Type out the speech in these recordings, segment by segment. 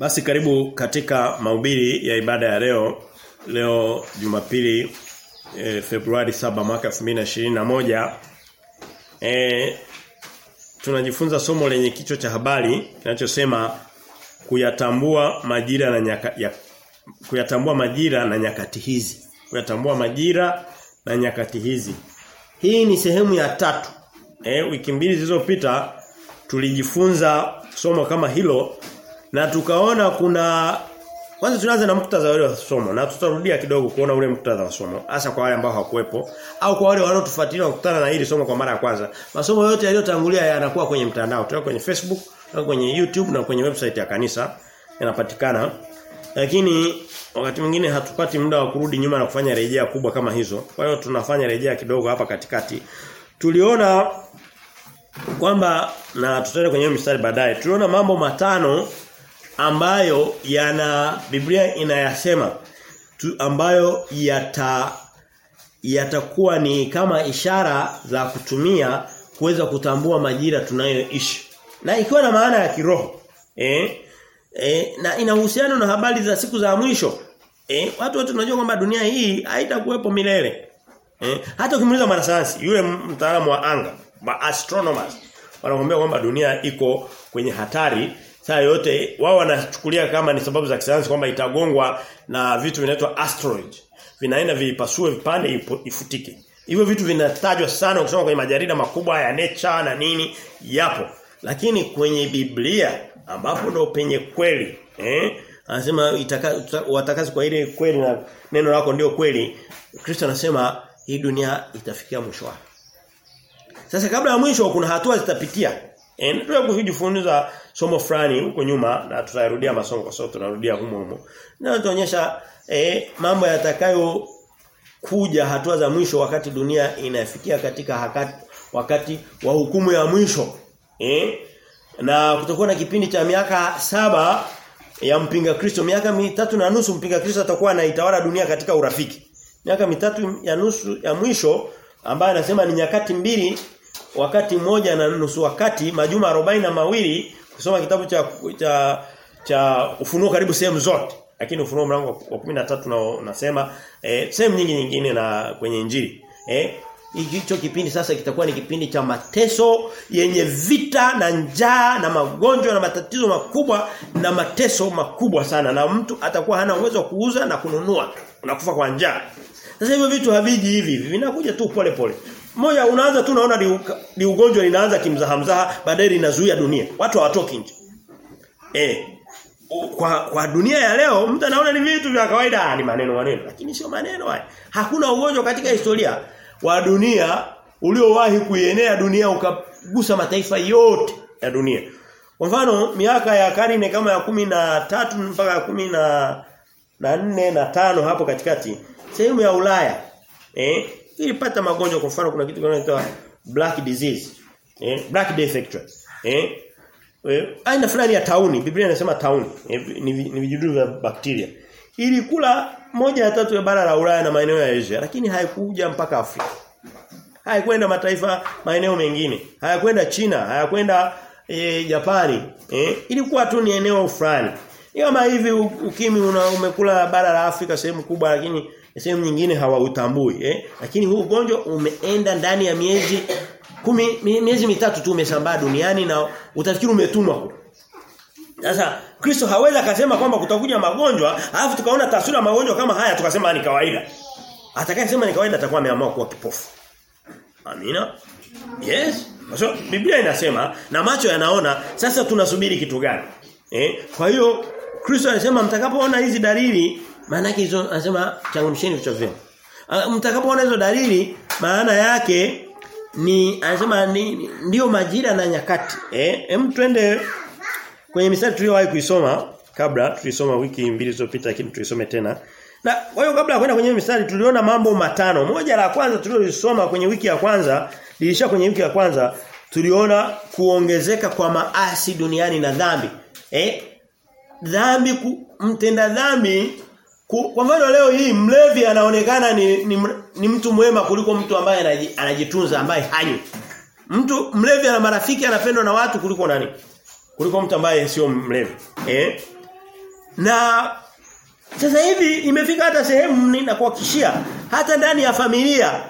Basi karibu katika mahubiri ya ibada ya leo. Leo Jumapili e, Februari 7 mwaka 2021. Eh tunajifunza somo lenye kichwa cha habari kinachosema kuyatambua majira na nyaka, ya, kuyatambua majira na nyakati hizi. Kuyatambua majira na nyakati hizi. Hii ni sehemu ya tatu. Eh wiki mbili zilizopita tulijifunza somo kama hilo na tukaona kuna kwanza tunaanza na muktadha wa somo na tutarudia kidogo kuona ule muktadha wa somo hasa kwa wale ambao hawakuwepo au kwa wale wanaotufuatilia kukutana na hili somo kwa mara ya kwanza. Masomo yote yaliyotangulia yanakuwa kwenye mtandao, tuko kwenye Facebook, na kwenye YouTube na kwenye website ya kanisa yanapatikana. Lakini wakati mwingine hatupati muda wa kurudi nyuma na kufanya rejea kubwa kama hizo. Kwa hiyo tunafanya rejea kidogo hapa katikati. Tuliona kwamba na tutaenda kwenye mstari baadaye. Tuliona mambo matano ambayo yana Biblia inayasema tu, ambayo yata yatakuwa ni kama ishara za kutumia kuweza kutambua majira tunayoishi. Na ikiwa na maana ya kiroho. Eh? Eh, na inahusiana na habari za siku za mwisho. Eh, watu wote tunajua kwamba dunia hii haitakuwepo milele. Eh, hata ukimuuliza mwanasayansi, yule mtaalamu wa anga, ma astronomers, wanakuambia kwamba dunia iko kwenye hatari saa yote wao wanachukulia kama ni sababu za kisayansi kwamba itagongwa na vitu vinaitwa asteroid. Vinaenda vipasue vipande ifutike. Hivyo vitu vinatajwa sana ukisoma kwenye majarida makubwa ya Nature na nini yapo. Lakini kwenye Biblia ambapo ndio penye kweli, eh? Anasema watakazi kwa ile kweli na neno lako ndio kweli. Kristo anasema hii dunia itafikia mwisho wake. Sasa kabla ya mwisho kuna hatua zitapitia. Eh, ndio kujifunza somo fulani huko nyuma na tutarudia masomo kwa sababu tunarudia humo humo. Na tutaonyesha eh, mambo yatakayo kuja hatua za mwisho wakati dunia inafikia katika hakati, wakati wa hukumu ya mwisho. Eh? Na kutakuwa na kipindi cha miaka saba ya mpinga Kristo, miaka mitatu na nusu mpinga Kristo atakuwa anaitawala dunia katika urafiki. Miaka mitatu ya nusu ya mwisho ambayo anasema ni nyakati mbili wakati mmoja na nusu wakati majuma arobaini na mawili kusoma kitabu cha cha cha ufunuo karibu sehemu zote. Lakini ufunuo mlango wa 13 na unasema eh, sehemu nyingi nyingine na kwenye injili. Eh hicho kipindi sasa kitakuwa ni kipindi cha mateso yenye vita na njaa na magonjwa na matatizo makubwa na mateso makubwa sana. Na mtu atakuwa hana uwezo wa kuuza na kununua. Unakufa kwa njaa. Sasa hivyo vitu haviji hivi. Vinakuja tu pole pole moja unaanza tu unaona ni ugonjwa linaanza kimzahamzaha baadaye linazuia dunia. Watu hawatoki nje. Eh. Kwa kwa dunia ya leo mtu anaona ni vitu vya kawaida ni maneno maneno lakini sio maneno haya. Hakuna ugonjwa katika historia wa dunia uliowahi kuienea dunia ukagusa mataifa yote ya dunia. Kwa mfano miaka ya karne kama ya kumi na tatu mpaka ya kumi na na nne na tano hapo katikati sehemu ya Ulaya eh ilipata magonjwa kwa mfano kuna kitu kinaitwa black disease eh black death actually eh aina fulani ya tauni. Biblia inasema tauni eh, ni, ni vijidudu vya bakteria. Ilikula moja ya tatu ya bara la Ulaya na maeneo ya Asia lakini haikuja mpaka Afrika. Haikwenda mataifa maeneo mengine. Hayakwenda China hayakwenda e, Japani eh ilikuwa tu ni eneo fulani. Kama hivi ukimi una umekula bara la Afrika sehemu kubwa lakini sehemu nyingine hawautambui eh? Lakini huu ugonjwa umeenda ndani ya miezi kumi miezi mitatu tu umesambaa duniani na utafikiri umetumwa sasa Kristo hawezi akasema kwamba kutakuja magonjwa alafu tukaona taswira ya magonjwa kama haya tukasema ni kawaida. Atakayesema ni kawaida atakuwa ameamua kuwa kipofu. Amina? Yes? So, Biblia inasema na macho yanaona sasa tunasubiri kitu gani? Eh? Kwa hiyo Kristo anasema mtakapoona hizi dalili maana hizo anasema changamsheni vichwa vyenu. Mtakapoona hizo dalili maana yake ni anasema ni, ndio majira na nyakati. Eh, hem twende kwenye misali tuliyowahi kuisoma kabla tulisoma wiki mbili zilizopita lakini tuisome tena. Na kwa hiyo kabla kwenda kwenye misali tuliona mambo matano. Moja la kwanza tulilolisoma kwenye wiki ya kwanza, lilisha kwenye wiki ya kwanza tuliona kuongezeka kwa maasi duniani na dhambi. Eh? Dhambi ku, mtenda dhambi kwa mfano leo hii mlevi anaonekana ni, ni, ni mtu mwema kuliko mtu ambaye anajitunza ambaye hanywi. Mtu mlevi ana marafiki anapendwa na watu kuliko nani? Kuliko mtu ambaye sio mlevi. Eh? Na sasa hivi imefika hata sehemu na ninakuhakikishia hata ndani ya familia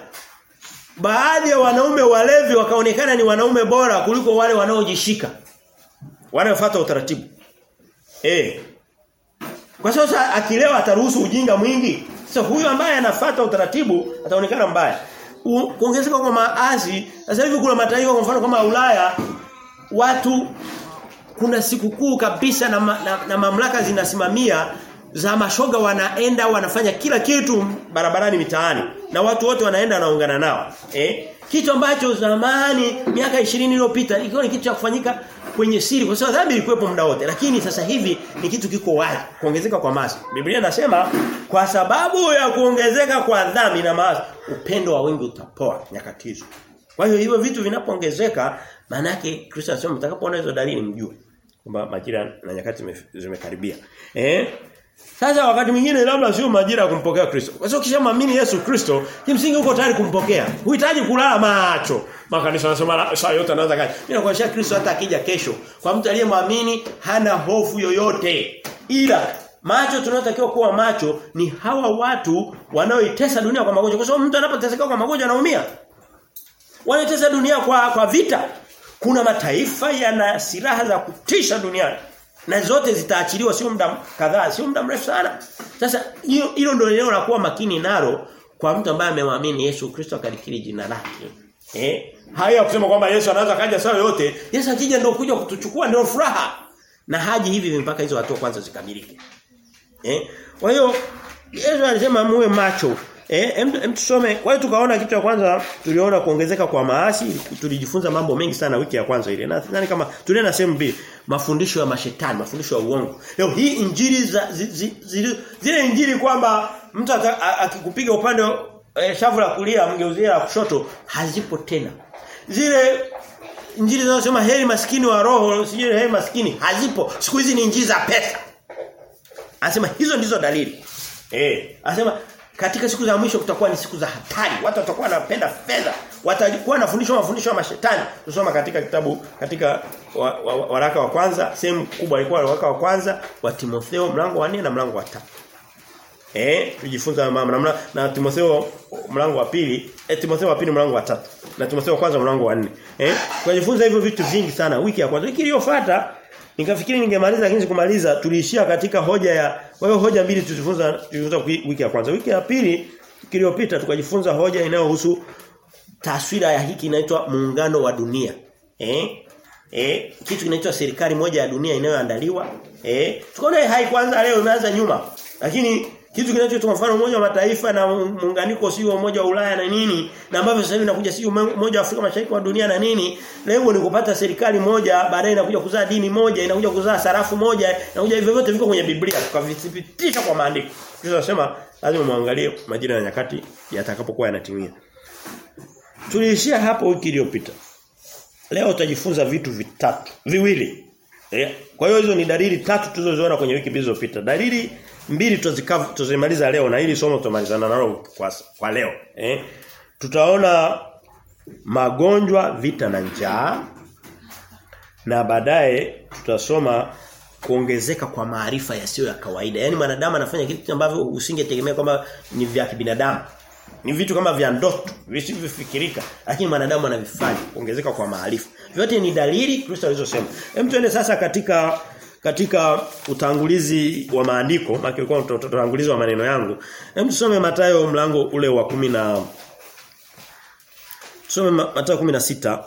baadhi ya wanaume walevi wakaonekana ni wanaume bora kuliko wale wanaojishika. Wanaofuata utaratibu. Eh. Kwa sasa akilewa ataruhusu ujinga mwingi. Sasa huyu ambaye anafuata utaratibu ataonekana mbaya. Kuongezeka kwa maazi, sasa hivi kuna mataifa kwa mfano kama Ulaya watu kuna sikukuu kabisa na, ma, na, na mamlaka zinasimamia za mashoga wanaenda wanafanya kila kitu barabarani mitaani na watu wote wanaenda wanaungana nao. Eh? Kitu ambacho zamani miaka 20 iliyopita ilikuwa ni kitu cha kufanyika kwenye siri kwa sababu dhambi ilikuwepo muda wote. Lakini sasa hivi ni kitu kiko wazi kuongezeka kwa maasi. Biblia inasema kwa sababu ya kuongezeka kwa dhambi na maasi upendo wa wengi utapoa nyakati hizo. Kwa hiyo hivyo vitu vinapoongezeka maana yake Kristo anasema mtakapoona hizo dalili mjue kwamba majira na nyakati zimekaribia. Eh sasa wakati mwingine labda sio majira ya kumpokea Kristo. Kwa sababu ukishamwamini Yesu Kristo, kimsingi uko tayari kumpokea. Huhitaji kulala macho. Makanisa yanasema saa yote anaweza kaja. Mimi nakuonyesha Kristo hata akija kesho. Kwa mtu aliyemwamini hana hofu yoyote. Ila macho tunayotakiwa kuwa macho ni hawa watu wanaoitesa dunia kwa magonjwa. Kwa sababu mtu anapoteseka kwa magonjwa anaumia. Wanaitesa dunia kwa kwa vita. Kuna mataifa yana silaha za kutisha duniani na zote zitaachiliwa sio muda kadhaa sio muda mrefu sana. Sasa hiyo hilo ndio eneo la kuwa makini nalo kwa mtu ambaye amemwamini Yesu Kristo akalikiri jina lake. Eh? Haya kusema kwamba Yesu anaweza kaja saa yote Yesu akija ndio kuja kutuchukua ndio furaha. Na haji hivi mpaka hizo hatua kwanza zikamilike. Eh? Kwa hiyo Yesu alisema muwe macho Eh, em tusome. Kwa hiyo tukaona kitu cha kwanza tuliona kuongezeka kwa maasi, tulijifunza mambo mengi sana wiki ya kwanza ile. Nadhani kama tuliona sehemu mbili, mafundisho ya mashetani, mafundisho ya uongo. Leo hii injili za zi, zi, zi, zile injili kwamba mtu akikupiga upande eh, shavu la kulia mgeuzie la kushoto hazipo tena. Zile injili zinazosema heri maskini wa roho, sijui heri maskini hazipo. Siku hizi ni injili za pesa. Anasema hizo ndizo dalili. Eh, anasema katika siku za mwisho kutakuwa ni siku za hatari. Watu watakuwa wanapenda fedha. Watakuwa wanafundishwa mafundisho ya mashetani. Tusoma katika kitabu katika wa, wa, wa, waraka wa kwanza, sehemu kubwa ilikuwa waraka wa kwanza wa Timotheo mlango wa 4 na mlango wa 3. Eh, tujifunza mama na, na Timotheo mlango wa pili, eh, Timotheo wa pili mlango wa tatu na Timotheo wa kwanza mlango wa 4. Eh, tukajifunza hivyo vitu vingi sana wiki ya kwanza. Wiki iliyofuata Nikafikiri ningemaliza lakini sikumaliza tuliishia katika hoja ya kwa hiyo hoja mbili tulizofunza tulizofunza wiki ya kwanza. Wiki ya pili iliyopita tukajifunza hoja inayohusu taswira ya hiki inaitwa muungano wa dunia. Eh? Eh, kitu kinaitwa serikali moja ya dunia inayoandaliwa. Eh? Tukaona haikuanza leo imeanza nyuma. Lakini kitu kinachoitwa mfano mmoja wa mataifa na muunganiko sio umoja wa Ulaya na nini na ambavyo sasa hivi inakuja sio mmoja wa Afrika Mashariki wa dunia na nini lengo ni kupata serikali moja baadaye inakuja kuzaa dini moja inakuja kuzaa sarafu moja inakuja hivyo vyote viko kwenye Biblia tukavithibitisha kwa maandiko. Tunasema lazima muangalie majira ya nyakati yatakapokuwa yanatimia. Tuliishia hapo wiki iliyopita. Leo utajifunza vitu vitatu viwili. Eh, kwa hiyo hizo ni dalili tatu tulizoziona kwenye wiki zilizopita. Dalili mbili tuzimaliza leo na hili somo tutamalizana nalo kwa, kwa leo eh? Tutaona magonjwa vita na njaa na baadaye tutasoma kuongezeka kwa maarifa yasiyo ya kawaida. Yani mwanadamu anafanya kitu ambavyo usingetegemea kwamba ni vya kibinadamu. Ni vitu kama vya ndoto visivyofikirika lakini mwanadamu anavifanya kuongezeka kwa maarifa. Vyote ni dalili Kristo alizosema. Hem tuende sasa katika katika utangulizi wa maandiko maana ilikuwa utangulizi wa maneno yangu hem tusome matayo mlango ule wa kumi na tusome Mathayo 16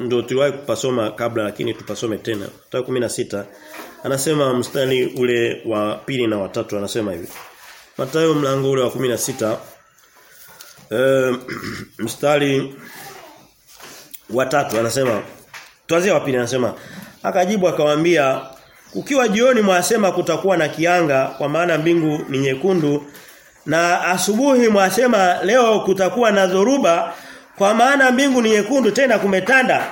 ndio tuliwahi kupasoma kabla lakini tupasome tena. Mathayo 16 anasema mstari ule wa pili na watatu anasema hivi. Mathayo mlango ule wa 16 e, mstari wa tatu anasema tuanzie wa pili anasema akajibu akamwambia ukiwa jioni mwasema kutakuwa na kianga kwa maana mbingu ni nyekundu na asubuhi mwasema leo kutakuwa na dhoruba kwa maana mbingu ni nyekundu tena kumetanda.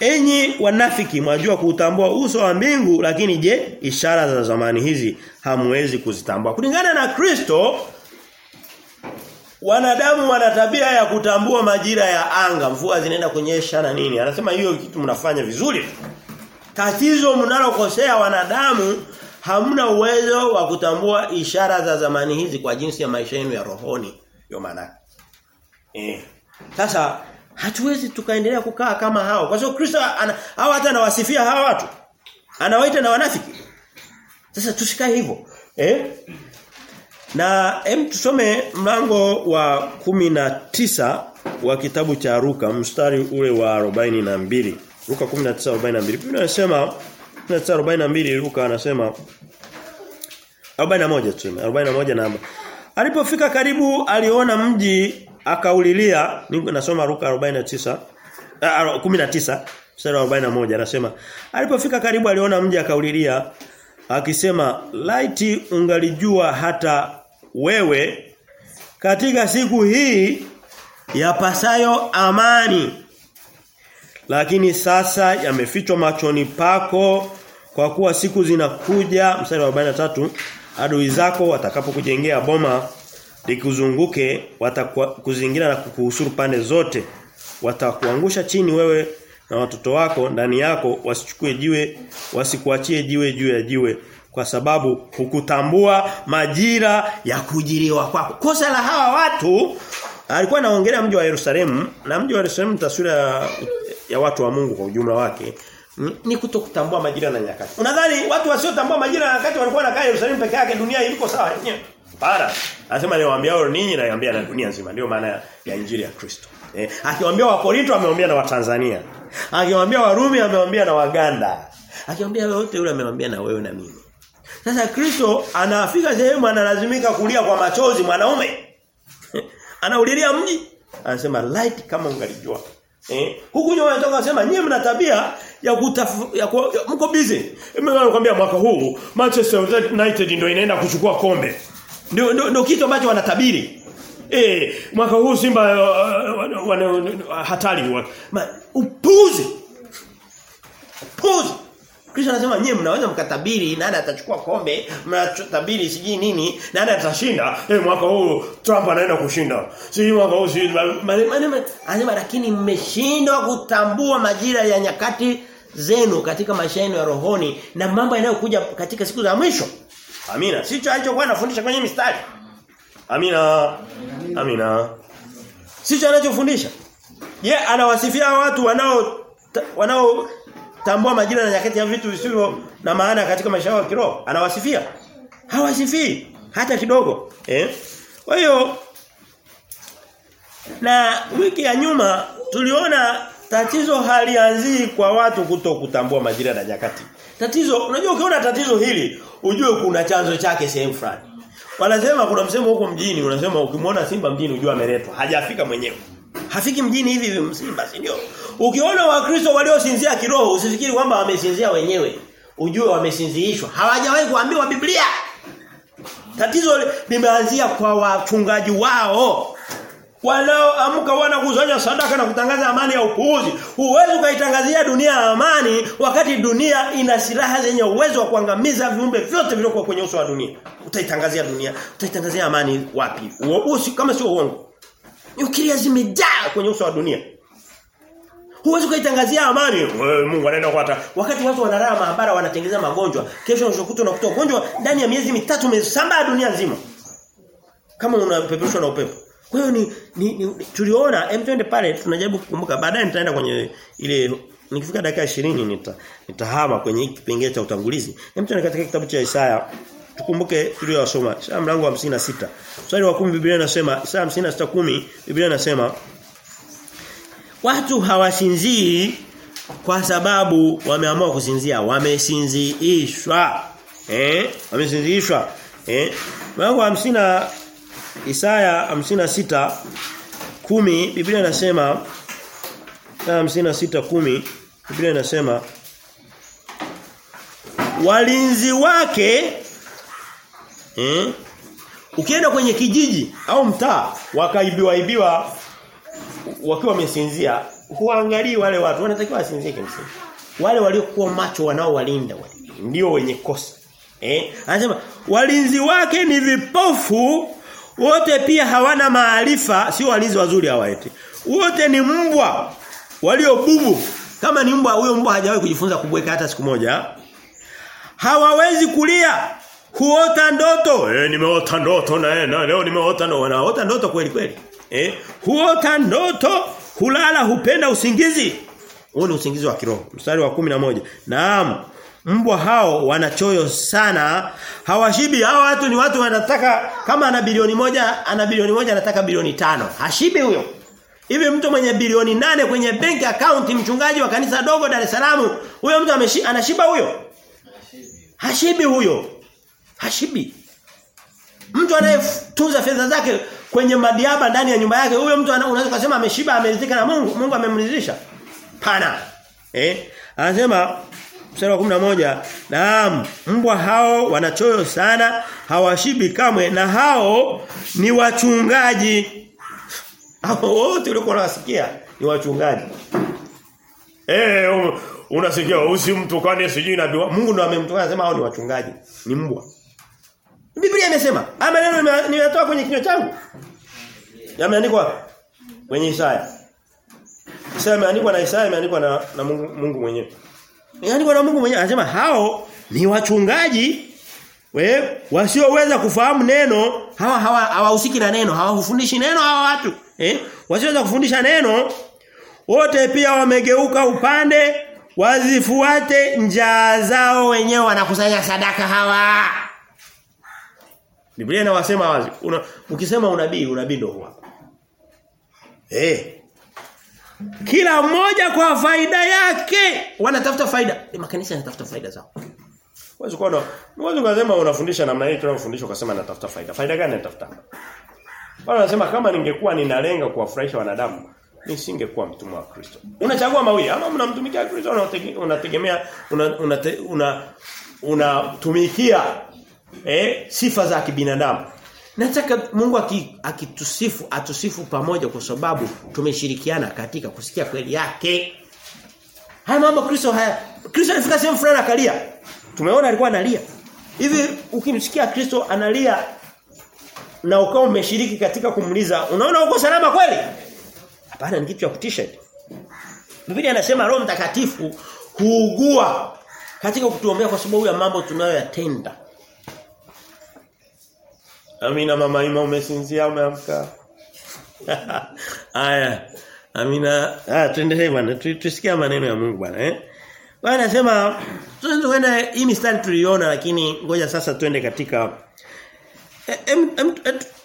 Enyi wanafiki mwajua kuutambua uso wa mbingu lakini je ishara za zamani hizi hamwezi kuzitambua? Kulingana na Kristo wanadamu wana tabia ya kutambua majira ya anga. Mvua zinaenda kunyesha na nini? Anasema hiyo kitu mnafanya vizuri tatizo mnalokosea wanadamu hamna uwezo wa kutambua ishara za zamani hizi kwa jinsi ya maisha yenu ya rohoni. Ndio maana. Eh. Sasa hatuwezi tukaendelea kukaa kama hao. Kwa sababu Kristo hao hata anawasifia hawa watu. Anawaita na wanafiki. Sasa tusikae hivyo. Eh? Na hem tusome mlango wa kumi na tisa wa kitabu cha Ruka mstari ule wa 42. Luka 19:42. Biblia inasema 19:42 Luka anasema 41 tuseme 41 namba. Alipofika karibu aliona mji akaulilia nasoma Luka 49 19 mstari wa 41 anasema alipofika karibu aliona mji akaulilia akisema laiti ungalijua hata wewe katika siku hii yapasayo amani lakini sasa yamefichwa machoni pako kwa kuwa siku zinakuja mstari wa 43 adui zako watakapokujengea boma likuzunguke watakuzingira na kukuhusuru pande zote. Watakuangusha chini wewe na watoto wako ndani yako wasichukue jiwe wasikuachie jiwe juu ya jiwe kwa sababu hukutambua majira ya kujiriwa kwako. Kosa la hawa watu alikuwa anaongelea mji wa Yerusalemu na mji wa Yerusalemu taswira ya, ya watu wa Mungu kwa ujumla wake ni kutokutambua majira na nyakati. Unadhani watu wasiotambua majira na nyakati walikuwa wanakaa Yerusalemu peke yake dunia iliko sawa yenyewe? Para. Anasema niwaambia ninyi na niambia na dunia nzima ndio maana ya injili ya Kristo. Eh, akiwaambia wa Korinto amewaambia na Watanzania. Akiwaambia Warumi amewaambia na Waganda. Akiwaambia wote yule amewaambia na wewe na mimi. Sasa Kristo anafika sehemu analazimika kulia kwa machozi mwanaume. Anaulilia mji. Anasema light kama ungalijua. Eh, huku nyuma anatoka kusema nyie mna tabia ya kutafu, ya, ku, ya mko busy. Mimi nakwambia mwaka huu Manchester United ndio inaenda kuchukua kombe. Ndio ndio kitu ambacho wanatabiri. Eh, mwaka huu Simba uh, wana uh, uh, hatari upuzi. Upuzi. Kristo anasema nyie mnaweza mkatabiri nani atachukua kombe, mnatabiri siji nini, nani atashinda. Eh mwaka huu Trump anaenda kushinda. Siji mwaka huu siji anasema lakini mmeshindwa kutambua majira ya nyakati zenu katika maisha yenu ya rohoni na mambo yanayokuja katika siku za mwisho. Amina. Sicho alichokuwa anafundisha kwenye mistari. Amina. Amina. Sicho anachofundisha. Ye yeah, anawasifia watu wanao wanao tambua majira na nyakati ya vitu visivyo na maana katika maisha yao kiroho. Anawasifia. Hawasifii hata kidogo. Eh? Kwa hiyo na wiki ya nyuma tuliona tatizo halianzii kwa watu kuto kutambua majira na nyakati. Tatizo unajua ukiona tatizo hili ujue kuna chanzo chake sehemu fulani. Wanasema kuna msemo huko mjini unasema ukimwona simba mjini ujue ameletwa. Hajafika mwenyewe. Hafiki mjini hivi hivi msimba, si ndio? Ukiona wakristo waliosinzia kiroho usifikiri kwamba wamesinzia wenyewe. Ujue wamesinziishwa. Hawajawahi kuambiwa Biblia. Tatizo limeanzia kwa wachungaji wao. Wanaoamka wanakusanya sadaka na kutangaza amani ya upuuzi. Huwezi ukaitangazia dunia amani wakati dunia ina silaha zenye uwezo wa kuangamiza viumbe vyote vilivyokuwa kwenye uso wa dunia. Utaitangazia dunia, utaitangazia amani wapi? Uo, kama sio uongo. Nyuklia zimejaa kwenye uso wa dunia. Huwezi kuitangazia amani. Mungu anaenda kuata. Wakati watu wanalala maabara wanatengeneza magonjwa, kesho unashukuta unakuta ugonjwa ndani ya miezi mitatu umesambaa dunia nzima. Kama unapeperushwa na upepo. Kwa hiyo ni, ni, ni tuliona hem twende pale tunajaribu kukumbuka baadaye nitaenda kwenye ile nikifika dakika 20 nita nitahama kwenye kipengele cha utangulizi. Hem twende katika kitabu cha Isaya tukumbuke tuliyosoma Isaya mlango wa 56. Mstari wa 10 Biblia inasema Isaya 56:10 Biblia inasema Watu hawasinzii kwa sababu wameamua kusinzia, wamesinziishwa. Eh? Wamesinziishwa. Eh? Mlango wa 50 Isaya 56 10 Biblia inasema Isaya 56 10 Biblia inasema walinzi wake eh ukienda kwenye kijiji au mtaa wakaibiwa ibiwa wakiwa wamesinzia huangalii wale watu. Wanatakiwa wasinzie kimsingi. Wale waliokuwa macho wanaowalinda wale ndio wenye kosa. Eh? Anasema walinzi wake ni vipofu wote pia hawana maarifa sio walinzi wazuri hawa eti. Wote ni mbwa walio bubu. Kama ni mbwa huyo mbwa hajawahi kujifunza kubweka hata siku moja. Hawawezi kulia huota ndoto. Eh nimeota ndoto na, na leo nimeota ndoto. Wanaota ndoto kweli kweli eh? Huota ndoto hulala hupenda usingizi. Huo ni usingizi wa kiroho. Mstari wa kumi na moja. Naam mbwa hao wanachoyo sana. Hawashibi. Hao watu ni watu wanataka kama ana bilioni moja ana bilioni moja anataka bilioni tano. Hashibi huyo. Hivi mtu mwenye bilioni nane kwenye bank account mchungaji wa kanisa dogo Dar es Salaam, huyo mtu ameshi, anashiba huyo? Hashibi huyo. Hashibi. Mtu anayetunza fedha zake kwenye madiaba ndani ya nyumba yake, huyo mtu unaweza kusema ameshiba, ameridhika na Mungu, Mungu amemridhisha. Pana. Eh? Anasema mstari wa 11, naam, mbwa hao wanachoyo sana, hawashibi kamwe na hao ni wachungaji. Hao wote ulikuwa unasikia ni wachungaji. Eh unasikia usimtukane sijui nabii Mungu ndo amemtukana anasema hao ni wachungaji, ni mbwa. Biblia imesema, haya maneno nimeyatoa kwenye kinywa changu. Yameandikwa kwenye Isaya. Isaya imeandikwa na Isaya imeandikwa na, na Mungu, Mungu mwenyewe. Imeandikwa na Mungu mwenyewe anasema hao ni wachungaji we wasioweza kufahamu neno hawa hawa hawahusiki na neno hawafundishi neno hawa watu eh wasioweza kufundisha neno wote pia wamegeuka upande wazifuate njaa zao wenyewe wanakusanya sadaka hawa Biblia inawasema wazi. Una, ukisema unabii unabii ndio huwa. Eh. Kila mmoja kwa faida yake. Wanatafuta faida. Ni makanisa yanatafuta faida zao. Huwezi kuona, wewe kusema unafundisha namna hii tunafundisha ukasema natafuta faida. Faida gani natafuta? Bwana anasema kama ningekuwa ninalenga kuwafurahisha wanadamu, nisingekuwa mtumwa wa Kristo. Unachagua mawili, ama mnamtumikia Kristo unategemea unatumikia una, una, eh sifa za kibinadamu. Nataka Mungu akitusifu atusifu pamoja kwa sababu tumeshirikiana katika kusikia kweli yake. Haya mambo Kristo haya Kristo alifika sehemu fulani akalia. Tumeona alikuwa analia. Hivi ukimsikia Kristo analia na ukao umeshiriki katika kumuliza, unaona uko salama kweli? Hapana ni kitu cha kutisha. Biblia anasema Roho Mtakatifu huugua katika kutuombea kwa sababu ya mambo tunayoyatenda. Amina mama ima umesinzia umeamka. Aya. Amina. Ah tuendelee bwana. Tusikia maneno ya Mungu bwana eh. Bwana anasema tunaanza kwenda hii mistari tuliona lakini ngoja sasa twende katika em, em,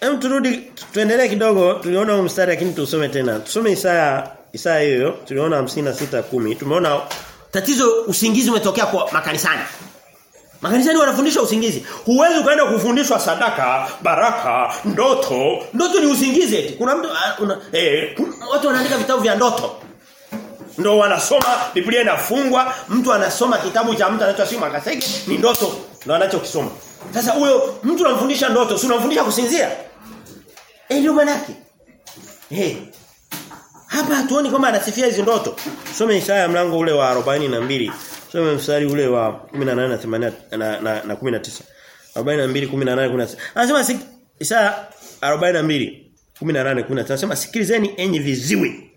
em turudi tuendelee kidogo tuliona huu mstari lakini tusome tena. Tusome Isaya Isaya hiyo tuliona 56:10. Tumeona tatizo usingizi umetokea kwa makanisani. Makanisani wanafundisha usingizi. Huwezi ukaenda kufundishwa sadaka, baraka, ndoto. Ndoto ni usingizi eti. Kuna mtu una, eh, watu wanaandika vitabu vya ndoto. Ndio wanasoma Biblia inafungwa, mtu anasoma kitabu cha mtu anaitwa simu Kasege, ni ndoto ndio anachokisoma. Sasa huyo mtu anamfundisha ndoto, si unamfundisha kusinzia? Eh ndio maana yake. Eh. Hapa hatuoni kama anasifia hizo ndoto. Some Isaya mlango ule wa 42. Some mstari ule wa 18 na 80 na, na, na 19. 42 18 19. Anasema Isaya 42 18 19. Anasema sikilizeni enyi viziwi.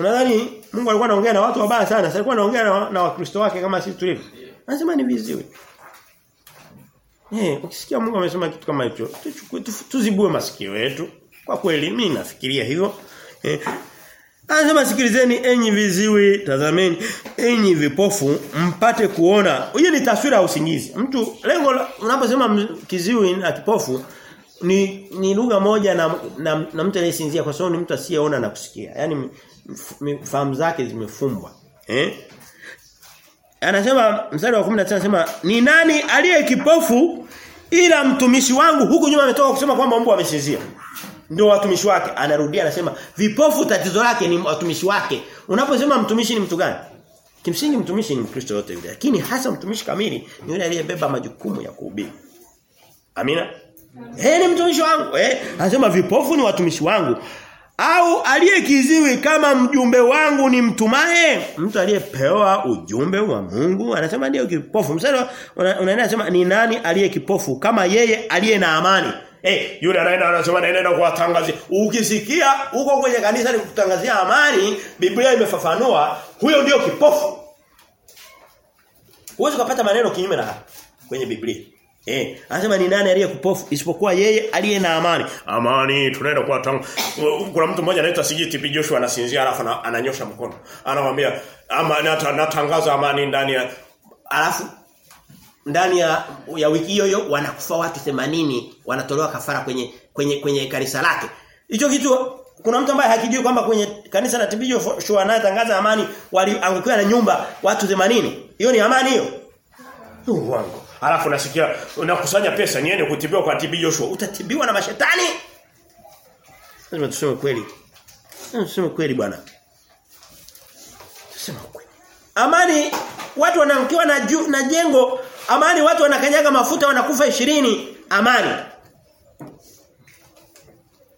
Unadhani Mungu alikuwa anaongea na watu wabaya sana, sasa alikuwa anaongea na, wakristo wake kama sisi tulivyo. Anasema ni viziwi. Eh, ukisikia Mungu amesema kitu kama hicho, tuzibue masikio yetu. Kwa kweli mimi nafikiria hivyo. Eh, Anasema sikilizeni enyi viziwi, tazameni enyi vipofu mpate kuona. Hiyo ni taswira ya usingizi. Mtu lengo unaposema kiziwi na kipofu ni ni lugha moja na, na, na mtu anayesinzia kwa sababu ni mtu asiyeona na kusikia. Yaani fahamu zake zimefumbwa. Eh? Anasema mstari wa 19 anasema ni nani aliye kipofu ila mtumishi wangu huku nyuma ametoka kusema kwamba mbwa amesinzia. Ndio watumishi wake. Anarudia anasema vipofu tatizo lake ni watumishi wake. Unaposema mtumishi ni mtu gani? Kimsingi mtumishi ni Mkristo yote yule. Lakini hasa mtumishi kamili ni yule aliyebeba majukumu ya kuhubiri. Amina. Eh ni mtumishi wangu. Eh anasema vipofu ni watumishi wangu. Au aliyekiziwi kama mjumbe wangu ni mtumae mtu aliyepewa ujumbe wa Mungu anasema ndio kipofu msana unaenda unasema ni nani aliye kipofu kama yeye aliye na amani Eh, yule anaenda anasema naenda kuwatangazia. Ukisikia huko kwenye kanisa ni kutangazia amani, Biblia imefafanua, huyo ndio kipofu. Huwezi kupata maneno kinyume na kwenye Biblia. Eh, anasema ni nani aliye kupofu isipokuwa yeye aliye na amani. Amani tunaenda kwa tangu. Kuna mtu mmoja anaitwa Sijiti P Joshua anasinzia alafu ananyosha mkono. Anamwambia ama natangaza amani ndani ya alafu ndani ya, ya wiki hiyo hiyo wanakufa watu 80 wanatolewa kafara kwenye kwenye kwenye kanisa lake. Hicho kitu kuna mtu ambaye hakijui kwamba kwenye kanisa la Tibijo naye tangaza amani waliangukiwa na nyumba watu 80. Hiyo ni amani hiyo. Uongo. Alafu nasikia unakusanya pesa niende kutibiwa kwa TB Joshua. Utatibiwa na mashetani? Lazima tuseme kweli. Tuseme kweli bwana. Tuseme kweli. Amani watu wanaangukiwa na ju, na jengo, amani watu wanakanyaga mafuta wanakufa ishirini amani.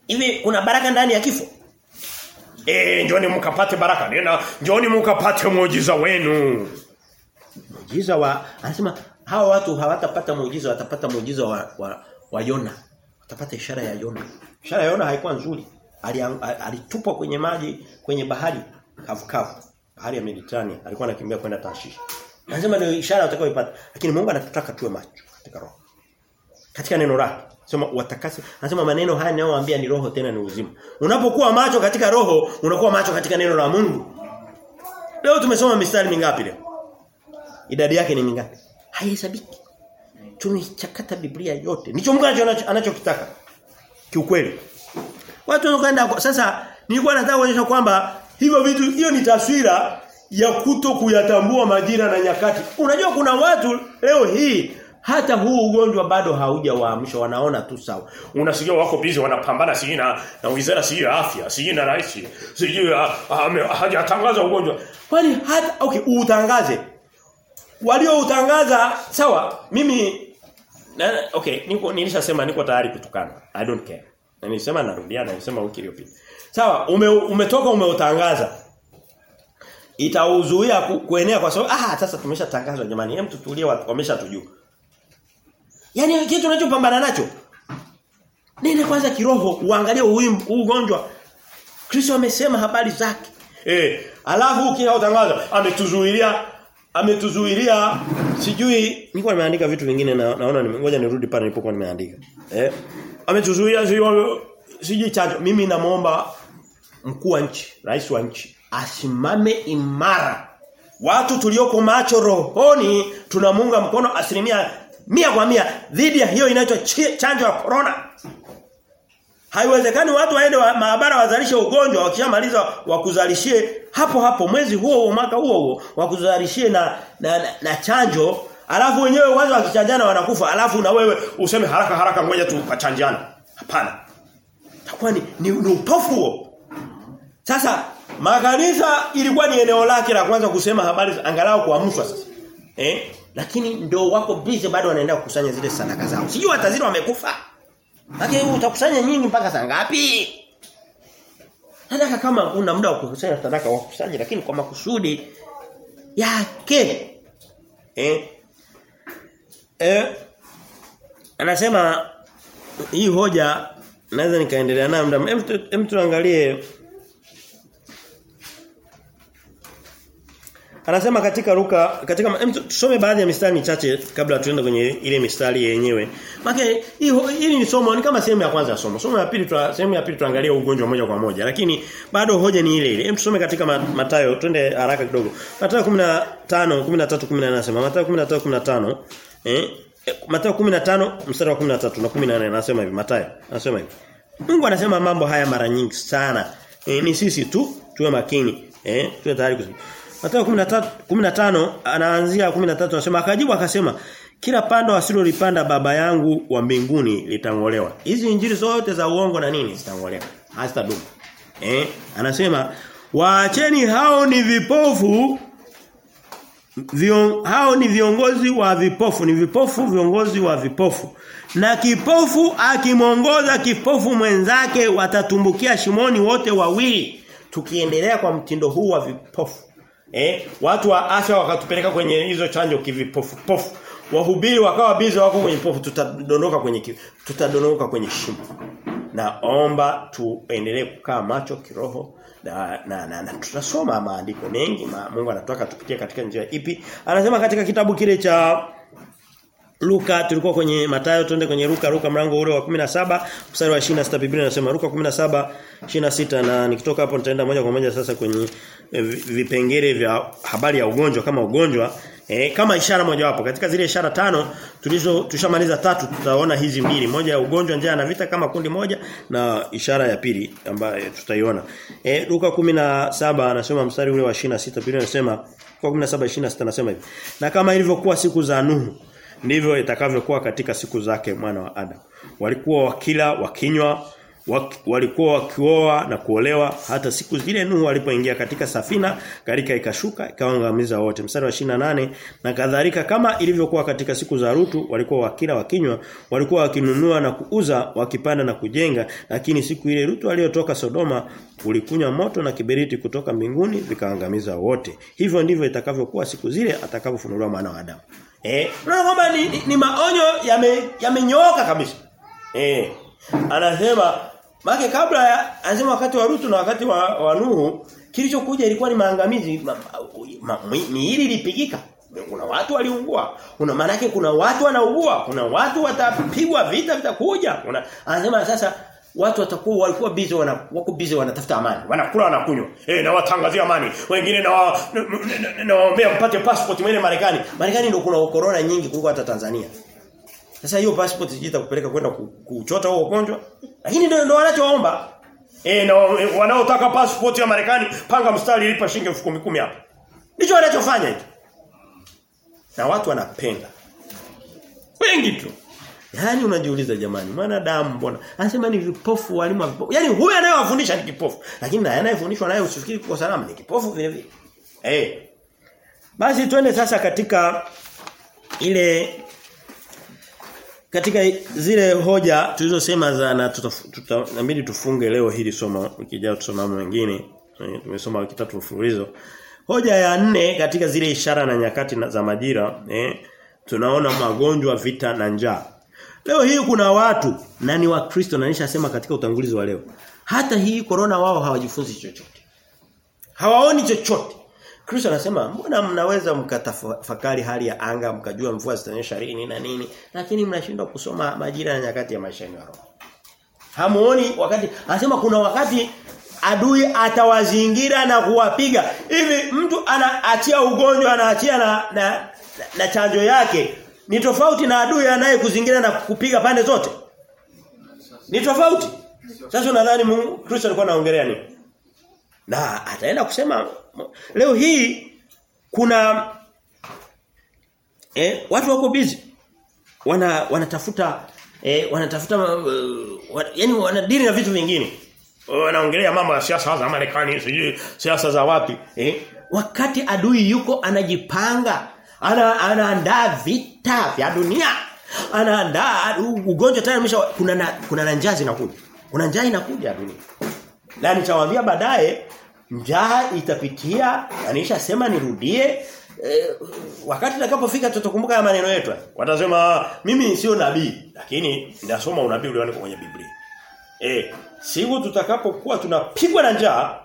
Hivi kuna baraka ndani ya kifo? Eh, njoni mkapate baraka. Nena, njoni mkapate muujiza wenu. Muujiza wa anasema hawa watu hawatapata muujiza watapata muujiza wa, wa, wa Yona. Watapata ishara ya Yona. Ishara ya Yona haikuwa nzuri. Alitupwa kwenye maji kwenye bahari kavu kavu. Bahari ya Mediterania. Alikuwa anakimbia kwenda Tarshish. Anasema ndio ishara utakayoipata. Lakini Mungu anataka tuwe macho katika roho. Katika neno lake. Sema watakase. Anasema maneno haya ninayowaambia ni roho tena ni uzima. Unapokuwa macho katika roho, unakuwa macho katika neno la Mungu. Leo tumesoma mistari mingapi leo? Idadi yake ni mingapi? Haihesabiki. Tumechakata Biblia yote. Ndicho Mungu anachokitaka. Kiukweli. Watu wanakwenda sasa nilikuwa nataka kuonyesha kwamba hivyo vitu hiyo ni taswira ya kuto kuyatambua majira na nyakati. Unajua kuna watu leo hii hata huu ugonjwa bado haujawaamsha wanaona tu sawa. Unasikia wako busy wanapambana sijui na na wizara sijui ya afya, sijui na rais, sijui hajatangaza ugonjwa. Kwani hata okay utangaze. Walioutangaza sawa mimi na, okay niko nilishasema niko tayari kutukana. I don't care. Na nilisema narudia na nilisema wiki iliyopita. Sawa ume, umetoka umeutangaza. Itauzuia ku, kuenea kwa sababu ah sasa tumeshatangazwa jamani hem tutulie watu wameshatujua. Yaani kitu unachopambana nacho. Nene kwanza kiroho uangalie huu ugonjwa. Kristo amesema habari zake. Eh, alafu ukinaotangaza ametuzuilia ametuzuilia sijui niko nimeandika vitu vingine na naona ngoja nirudi pale nilipokuwa nimeandika. Eh? Ametuzuilia sijui chanjo. Mimi namuomba mkuu wa nchi, rais wa nchi asimame imara. Watu tulioko macho rohoni tunamunga mkono asilimia mia kwa mia dhidi ya hiyo inaitwa chanjo ya corona. Haiwezekani watu waende wa, maabara wazalishe ugonjwa wakishamaliza wakuzalishie hapo hapo mwezi huo huo mwaka huo huo wakuzalishie na, na, na, na chanjo alafu wenyewe wazo wakichanjana wanakufa alafu na wewe useme haraka haraka ngoja tu. Hapana. Takuwa ni, ni, ni upofu huo. Sasa makanisa ilikuwa ni eneo lake la kwanza kusema habari angalau kuamshwa sasa. Eh? Lakini ndio wako busy bado wanaenda kukusanya zile sadaka zao. Sijui hata zile wamekufa. Lakini utakusanya nyingi mpaka saa ngapi? Sadaka kama una muda wa kukusanya sadaka wakusanye lakini kwa makusudi yake. Eh? Eh? Anasema hii hoja naweza nikaendelea nayo muda. Hem tuangalie Anasema katika ruka katika tusome baadhi ya mistari michache kabla tuende kwenye ile mistari yenyewe. Maana hili ni somo ni kama sehemu ya kwanza ya somo. Somo ya pili tu sehemu ya pili tuangalie ugonjwa moja kwa moja. Lakini bado hoja ni ile ile. Hem tusome katika Mathayo twende haraka kidogo. Mathayo 15 13 14 anasema Mathayo 15 15 eh Mathayo 15 mstari wa 13 na 14 anasema hivi Mathayo anasema hivi. Mungu anasema mambo haya mara nyingi sana. E, ni sisi tu tuwe makini. Eh tuwe tayari kusikia. Mathayo 13 15 anaanzia 13 anasema akajibu akasema kila pando asilolipanda baba yangu wa mbinguni litangolewa. Hizi injili zote za uongo na nini zitangolewa. Hazitadumu. Eh anasema waacheni hao ni vipofu vion, hao ni viongozi wa vipofu ni vipofu viongozi wa vipofu na kipofu akimwongoza kipofu mwenzake watatumbukia shimoni wote wawili tukiendelea kwa mtindo huu wa vipofu Eh, watu wa afya wakatupeleka kwenye hizo chanjo kivipofu pofu. Wahubiri wakawa bizi wako kwenye pofu tutadondoka kwenye tutadondoka kwenye shimo. Naomba tuendelee kukaa macho kiroho na, na, na, na tutasoma maandiko mengi ma, Mungu anataka tupitie katika njia ipi anasema katika kitabu kile cha Luka tulikuwa kwenye Mathayo tuende kwenye Luka Luka mlango ule wa 17 mstari wa 26 Biblia inasema Luka 17 26 na nikitoka hapo nitaenda moja kwa moja sasa kwenye vipengele vya habari ya ugonjwa kama ugonjwa e, kama ishara mojawapo. Katika zile ishara tano tulizo tushamaliza tatu tutaona hizi mbili. Moja ya ugonjwa njaa na vita kama kundi moja na ishara ya pili ambayo tutaiona. E, Luka 17 anasema mstari ule wa 26 Biblia inasema kwa 17 26 anasema hivi na kama ilivyokuwa siku za Nuhu ndivyo itakavyokuwa katika siku zake mwana wa Adam. Walikuwa wakila, wakinywa, walikuwa wakioa na kuolewa hata siku zile Nuhu alipoingia katika safina, karika ikashuka ikawaangamiza wote. Mstari wa 28 na kadhalika kama ilivyokuwa katika siku za Rutu walikuwa wakila, wakinywa, walikuwa wakinunua na kuuza, wakipanda na kujenga, lakini siku ile Rutu aliyotoka Sodoma ulikunywa moto na kiberiti kutoka mbinguni vikaangamiza wote. Hivyo ndivyo itakavyokuwa siku zile atakavyofunuliwa mwana wa Adamu. Eh, unaona kwamba ni, ni, ni maonyo yamenyooka yame kabisa. Eh. Anasema make kabla ya anasema wakati wa Rutu na wakati wa, wa Nuhu kilichokuja ilikuwa ni maangamizi. Ma, ma, ma, miili ilipigika. Kuna watu waliungua. Kuna maana kuna watu wanaugua, kuna watu watapigwa vita vitakuja. Kuna anasema sasa watu watakuwa walikuwa busy wana wako busy wanatafuta amani. Wanakula wanakunywa. Eh na watangazia amani. Wengine na na mpate passport mwende Marekani. Marekani ndio kuna corona nyingi kuliko hata Tanzania sasa hiyo passport sijita kupeleka kwenda kuchota huo ugonjwa lakini ndio ndio wanachoomba eh na wanaotaka passport ya Marekani panga mstari lipa shilingi 10,000 hapa ndicho wanachofanya hicho na watu wanapenda wengi tu Yaani unajiuliza jamani, mwanadamu mbona? Anasema ni vipofu walimu wa vipofu. Yaani huyu anayewafundisha ni kipofu. Lakini na anayefundishwa naye usifikiri kwa salama ni kipofu vile vile. Eh. Basi twende sasa katika ile katika zile hoja tulizosema za na tutabidi tufunge leo hili somo ukijao tusome mambo mengine. Tumesoma wiki mfululizo. Hoja ya nne katika zile ishara na nyakati za majira eh tunaona magonjwa, vita na njaa. Leo hii kuna watu na ni wakristo na nishasema katika utangulizi wa leo. Hata hii corona wao hawajifunzi chochote. Hawaoni chochote. Kristo anasema mbona mnaweza mkatafakari hali ya anga mkajua mvua zitanyesha lini na nini lakini mnashindwa kusoma majira na nyakati ya maisha ya roho. Hamuoni wakati anasema kuna wakati adui atawazingira na kuwapiga. Hivi mtu anaachia ugonjwa anaachia na, na, na, chanjo yake ni tofauti na adui anayekuzingira na kupiga pande zote. Ni tofauti. Sasa nadhani Kristo alikuwa anaongelea nini? Na ataenda kusema leo hii kuna eh, watu wako busy. Wana wanatafuta eh, wanatafuta uh, wan, yani wanadili na vitu vingine. Wanaongelea mambo ya siasa za Marekani, sijui siasa za wapi. Eh, wakati adui yuko anajipanga ana anaandaa vita vya dunia anaandaa ugonjwa tayari umesha kuna na, kuna na njaa zinakuja kuna njaa inakuja dunia na nitawaambia baadaye njaa itapitia anisha sema nirudie e, wakati utakapofika tutakumbuka maneno yetu watasema mimi sio nabii lakini ndasoma unabii ulioandikwa kwenye Biblia eh siku tutakapokuwa tunapigwa na njaa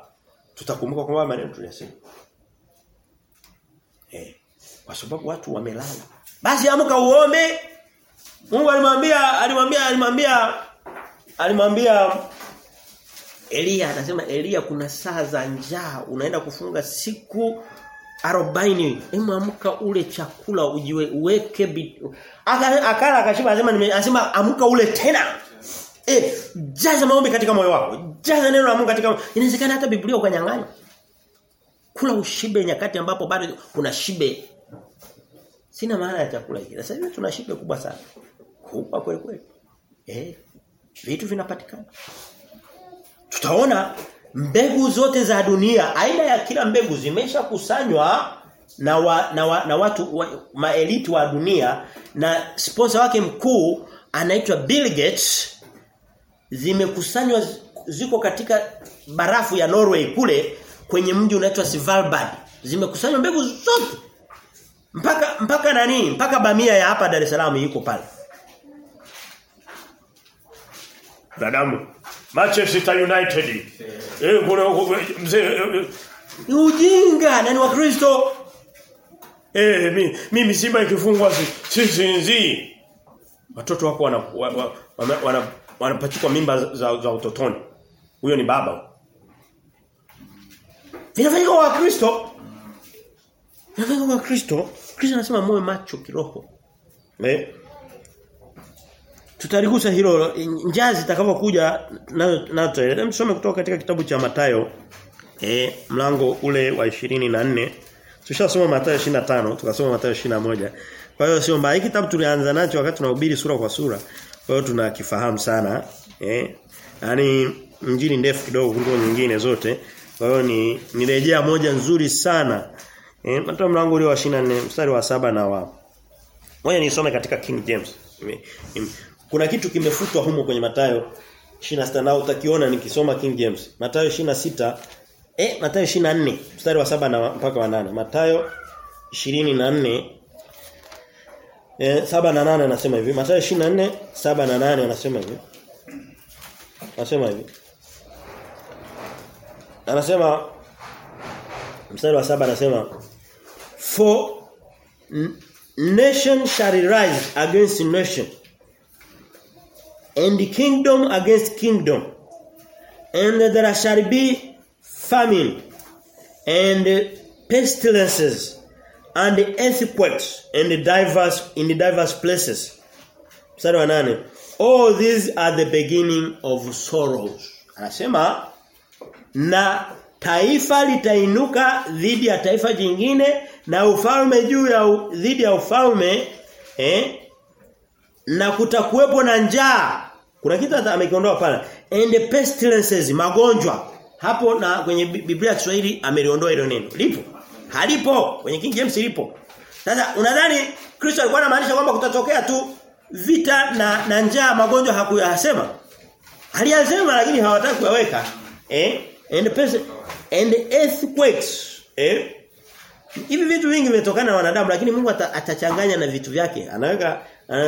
tutakumbuka kwamba maneno tuliyasema eh kwa sababu watu wamelala. Basi amka uombe. Mungu alimwambia alimwambia alimwambia alimwambia Elia anasema Elia kuna saa za njaa unaenda kufunga siku 40 hebu amka ule chakula ujiwe uweke akala akashiba anasema anasema amka ule tena eh jaza maombi katika moyo wako jaza neno la Mungu katika inawezekana hata Biblia ukanyang'anya kula ushibe nyakati ambapo bado kuna shibe Sina maana ya chakula hiki. Sasa hivi tuna shibe kubwa sana. Kubwa kweli kweli. Eh. Vitu vinapatikana. Tutaona mbegu zote za dunia, aina ya kila mbegu zimeshakusanywa na wa, na, wa, na watu wa, maeliti wa dunia na sponsor wake mkuu anaitwa Bill Gates zimekusanywa ziko katika barafu ya Norway kule kwenye mji unaitwa Svalbard. Zimekusanywa mbegu zote. Mpaka mpaka nani? Mpaka bamia ya hapa Dar es Salaam yuko pale. Dadamu Manchester United. Eh kuna mzee eh, ni ujinga na ni wakristo. Eh mimi mimi Simba ikifungwa si si sinzi. Watoto wako wana, wana wanapachikwa mimba za, za utotoni. Huyo ni baba. Vinafanyika kwa Kristo. Vinafanyika kwa Kristo. Kristo anasema moyo macho kiroho. Eh? Tutaligusa hilo njaa zitakapokuja nayo nayo tusome kutoka katika kitabu cha Matayo eh mlango ule wa 24 tushasoma Mathayo 25 tukasoma Mathayo 21 kwa hiyo sio mbaya kitabu tulianza nacho wakati tunahubiri sura kwa sura. Kwa hiyo tunakifahamu sana eh yani mjini ndefu kidogo kuliko nyingine zote. Kwa hiyo ni nirejea moja nzuri sana. Eh Mathayo mlango ule wa 24 mstari wa saba na wa. Ngoja nisome katika King James. Kuna kitu kimefutwa humo kwenye Mathayo 26 na utakiona nikisoma King James. Mathayo 26 eh Mathayo 24 mstari wa saba na mpaka wa 8. Mathayo 24 eh saba na 8 anasema hivi. Mathayo 24 7 na 8 anasema hivi. Anasema hivi. Anasema mstari wa saba anasema for nation shall rise against nation and kingdom against kingdom. And there shall be famine and pestilences and earthquakes and diverse in the diverse places. Mstari wa nane all these are the beginning of sorrows. Anasema na taifa litainuka dhidi ya taifa jingine na ufalme juu ya dhidi ya ufalme eh na kutakuwepo na njaa kuna kitu amekiondoa pale. And pestilences magonjwa. Hapo na kwenye Biblia ya Kiswahili ameliondoa hilo neno. Lipo. Halipo. Kwenye King James lipo sasa unadhani Kristo alikuwa anamaanisha kwamba kutatokea tu vita na na njaa magonjwa hakuyasema? Aliyasema lakini hawataka kuyaweka. Eh? And the and earthquakes. Eh? Hivi vitu vingi vimetokana na wanadamu lakini Mungu atachanganya na vitu vyake. Anaweka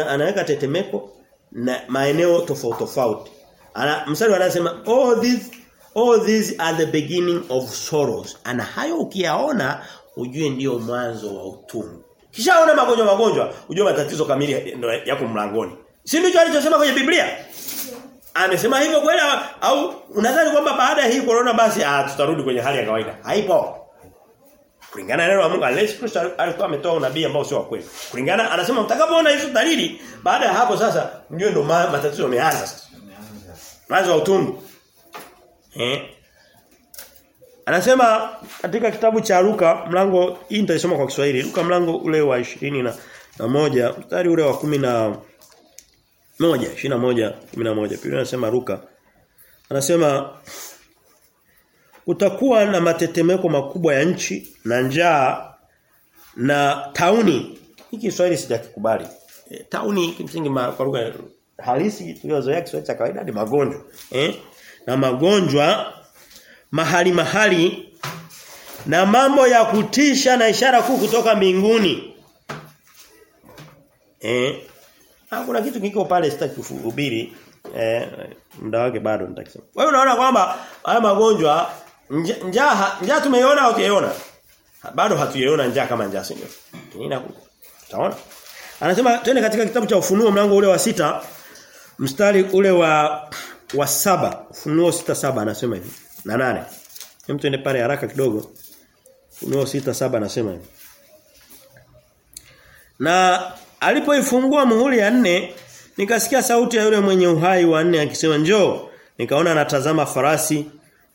anaweka tetemeko na maeneo tofauti tofauti. Ana mstari anasema all these all these are the beginning of sorrows. Ana hayo ukiyaona ujue ndiyo mwanzo wa utungu. Kishaona magonjwa magonjwa, ujue matatizo kamili yako mlangoni. Si ndicho alichosema kwenye Biblia? Amesema hivyo kweli au unadhani kwamba baada ya hii corona basi ah tutarudi kwenye hali ya kawaida? Haipo. Kulingana na neno la Mungu, Yesu Kristo alikuwa ametoa unabii ambao sio wa kweli. Kulingana anasema mtakapoona hizo dalili, baada ya hapo sasa mjue ndo matatizo yameanza sasa. Mwanzo wa utundu. Eh? Anasema katika kitabu cha Luka mlango hii nitaisoma kwa Kiswahili. Luka mlango ule wa 20 na, na moja, mstari ule wa 10 na moja, 21, 11. Biblia inasema Luka. Anasema Kutakuwa na matetemeko makubwa ya nchi na njaa na tauni. Hiki Kiswahili sijakikubali. E, tauni kimsingi kwa lugha halisi tuliozoea Kiswahili cha kawaida ni magonjwa. Eh? Na magonjwa mahali mahali na mambo ya kutisha na ishara kuu kutoka mbinguni. Eh? Ha, kuna kitu kiko pale sitaki kuhubiri eh muda wake bado nitakisema. Wewe unaona kwamba haya magonjwa njaa njaa tumeiona au tuiona? Bado hatuiona njaa kama njaa sio. Tunaina tutaona. Anasema twende katika kitabu cha Ufunuo mlango ule wa sita mstari ule wa wa saba Ufunuo sita saba anasema hivi na nane. Hem twende pale haraka kidogo. Ufunuo sita saba anasema hivi. Na alipoifungua muhuri ya nne nikasikia sauti ya yule mwenye uhai wa nne akisema njoo nikaona anatazama farasi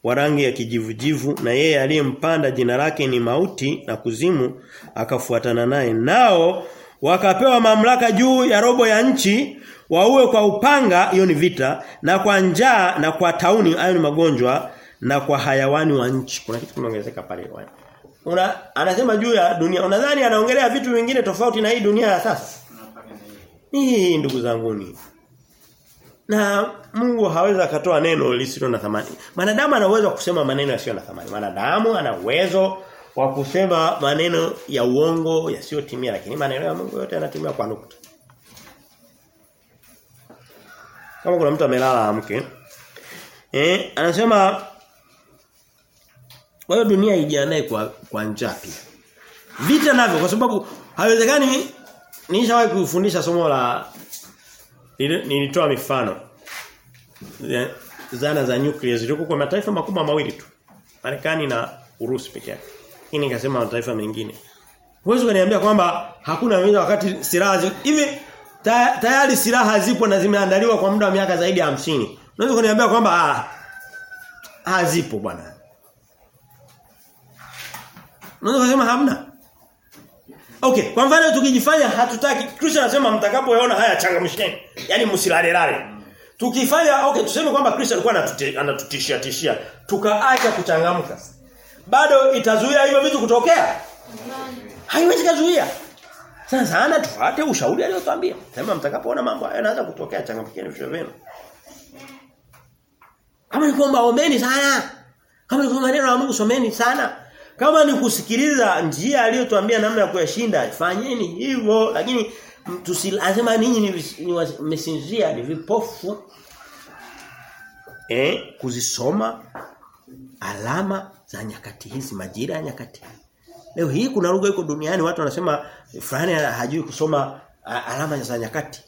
wa rangi ya kijivujivu na yeye aliyempanda jina lake ni mauti na kuzimu akafuatana naye. Nao wakapewa mamlaka juu ya robo ya nchi waue kwa upanga hiyo ni vita na kwa njaa na kwa tauni hayo ni magonjwa na kwa hayawani wa nchi. Kuna kitu kimeongezeka pale. Una anasema juu ya dunia. Unadhani anaongelea vitu vingine tofauti na hii dunia ya sasa? Hii ndugu zangu ni na Mungu hawezi akatoa neno lisilo na thamani. Manadamu ana uwezo wa kusema maneno yasiyo na thamani. Manadamu ana uwezo wa kusema maneno ya uongo yasiyotimia lakini maneno ya Mungu yote yanatimia kwa nukta. Kama kuna mtu amelala amke. Eh, anasema hiyo dunia ijiandae kwa kwa njaa pia. Vita navyo kwa sababu haiwezekani nishawahi kufundisha somo la nilitoa mifano zana za nuclear ziliko kwa mataifa makubwa mawili tu. Marekani na Urusi peke yake. Hii nikasema mataifa mengine. Huwezi kuniambia kwamba hakuna mwezo wakati silaha hivi tayari silaha zipo na zimeandaliwa kwa muda wa miaka zaidi ya hamsini Unaweza kuniambia kwamba ah hazipo bwana. Unaweza kusema hamna. Okay, kwa mfano tukijifanya hatutaki Kristo anasema mtakapoyaona haya changamsheni. Yaani msilale lale. Tukifanya okay tuseme kwamba Kristo alikuwa anatutishia tishia, tukaacha kuchangamka. Bado itazuia hivyo vitu kutokea? Haiwezi kuzuia. Sasa ana tufuate ushauri aliyotuambia. Sema mtakapoona mambo haya yanaanza kutokea changamkeni vichwa vyenu. Kama ni kuomba ombeni sana. Kama ni kuomba neno la Mungu someni sana. Kama ni kusikiliza njia aliyotuambia namna ya kuyashinda, fanyeni hivyo lakini tusilazima ninyi ni mmesinzia ni vipofu. Eh, kuzisoma alama za nyakati hizi, majira ya nyakati. Leo hii kuna lugha iko duniani watu wanasema fulani hajui kusoma alama za nyakati.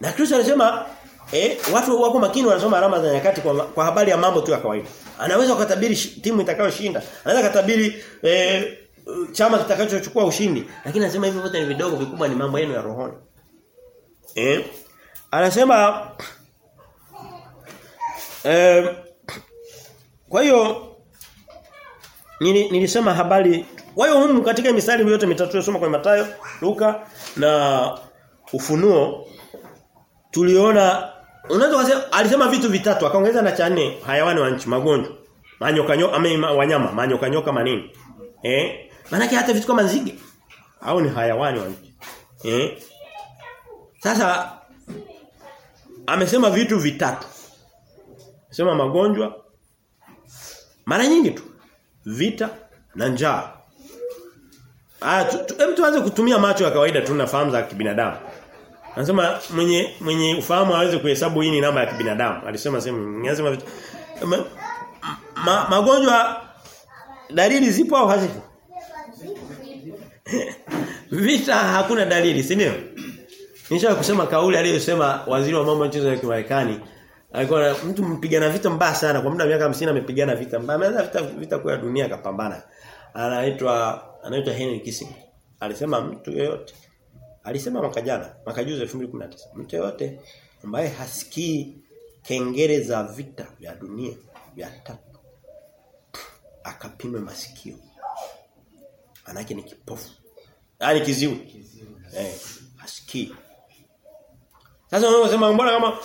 Na Kristo anasema Eh, watu wako makini wanasoma alama za nyakati kwa, kwa habari ya mambo tu ya kawaida. Anaweza kutabiri timu itakayoshinda. Anaweza kutabiri eh, chama kitakachochukua ushindi. Lakini anasema hivyo vyote ni vidogo vikubwa ni mambo yenu ya rohoni. Eh? Anasema eh, kwa hiyo nilisema habari kwa hiyo humu katika misali yote mitatu tunasoma kwa Mathayo, Luka na Ufunuo tuliona unaweza kusema alisema vitu vitatu akaongeza na cha nne hayawani wa nchi magonjwa. Manyoka nyoka ama wanyama manyoka nyoka manini. Eh? Maana hata vitu kama nzige. Au ni hayawani wa nchi eh? Sasa amesema vitu vitatu. Sema magonjwa mara nyingi tu vita na njaa. Ah hem tuanze kutumia macho ya kawaida tunafahamu na za kibinadamu Anasema mwenye mwenye ufahamu aweze kuhesabu hii ni namba ya kibinadamu. Alisema sema ningesema ma, ma, magonjwa dalili zipo au hazipo? Vita hakuna dalili, si ndio? Nisha kusema kauli aliyosema waziri wa mambo ya nchi za Marekani alikuwa mtu mpigana vita mbaya sana kwa muda wa miaka 50 amepigana vita mbaya. Ameanza vita vita kwa dunia akapambana. Anaitwa anaitwa Henry Kissinger. Alisema mtu yeyote Alisema mwaka jana, mwaka juzi 2019. Mtu yote ambaye hasikii kengele za vita vya dunia vya tatu akapime masikio. Manake ni kipofu. Yaani kiziwi. Eh, hasikii. Sasa unasema mbona kama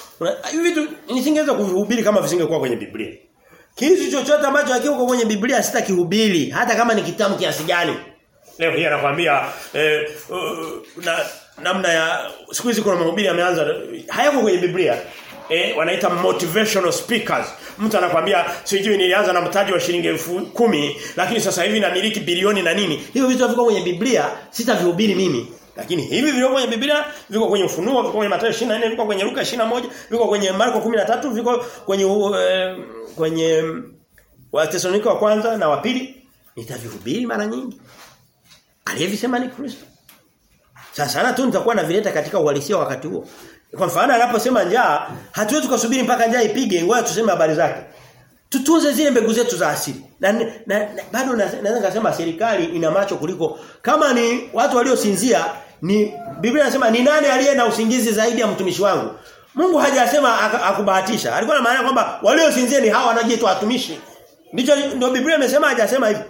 hivi vitu nisingeweza kuhubiri kama visingekuwa kwenye Biblia. Kitu chochote ambacho hakiko kwenye Biblia sitakihubiri hata kama ni kitamu kiasi gani. Leo hii anakuambia eh, uh, na namna ya siku hizi kuna mahubiri yameanza hayako kwenye Biblia. Eh, wanaita motivational speakers. Mtu anakuambia sijui nilianza na mtaji wa shilingi kumi lakini sasa hivi namiliki bilioni na nini. Hivyo vitu viko kwenye Biblia sitavihubiri mimi. Lakini hivi viko kwenye Biblia, viko kwenye Ufunuo, viko kwenye Mathayo 24, viko kwenye Luka 21, viko kwenye Marko 13, viko kwenye uh, kwenye Wathesalonika wa kwanza na wa pili. Nitavihubiri mara nyingi. Aliyevisema ni Kristo. Sasa sana tu nitakuwa na vileta katika uhalisia wakati huo. Kwa mfano anaposema njaa, hatuwezi kusubiri mpaka njaa ipige, ngoja tuseme habari zake. Tutunze zile mbegu zetu za asili. Na, na, na bado naweza kusema serikali ina macho kuliko kama ni watu waliosinzia ni Biblia inasema ni nani aliye na usingizi zaidi ya mtumishi wangu? Mungu hajasema akubahatisha. Alikuwa na maana kwamba waliosinzia ni hawa wanajiita watumishi. Ndicho ndio Biblia imesema hajasema hivyo.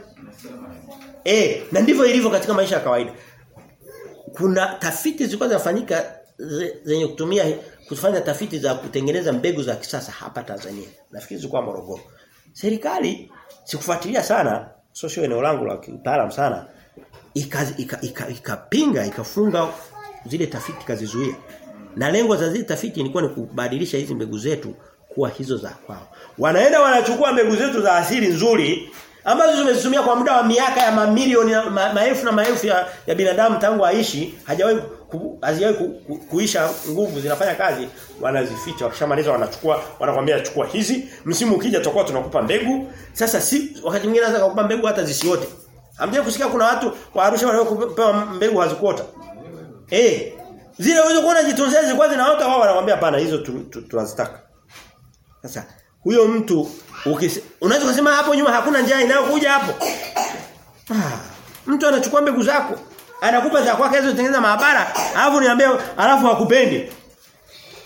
Eh, na ndivyo ilivyo katika maisha ya kawaida. Kuna tafiti zilikuwa zinafanyika zenye kutumia kufanya tafiti za kutengeneza mbegu za kisasa hapa Tanzania. Nafikiri zilikuwa Morogoro. Serikali sikufuatilia sana, sio sio eneo langu la kitaalamu sana. Ikapinga ika, ika, ika, ika ikafunga zile tafiti kazizuia. Na lengo za zile tafiti ilikuwa ni kubadilisha hizi mbegu zetu kuwa hizo za kwao. Wanaenda wanachukua mbegu zetu za asili nzuri ambazo zimezitumia kwa muda wa miaka ya mamilioni ma, maelfu na maelfu ya, ya binadamu tangu aishi hajawahi ku, hazijawahi ku, ku, kuisha nguvu zinafanya kazi wanazificha. Wakishamaliza wanachukua wanakwambia chukua hizi msimu ukija tutakuwa tunakupa mbegu. Sasa si wakati mwingine anaweza kukupa mbegu hata zisiote Hamjia kusikia kuna watu wa Arusha waliopewa mbegu hazikuota? Eh zile uwezo kuona jitunzia zilikuwa zinaota wao wanakuambia hapana hizo tunazitaka Tu, tu, sasa huyo mtu unaweza kusema hapo nyuma hakuna njaa inayokuja hapo? Ah, mtu anachukua mbegu zako anakupa za kwake hizo tengeneza maabara alafu niambia alafu hakupendi.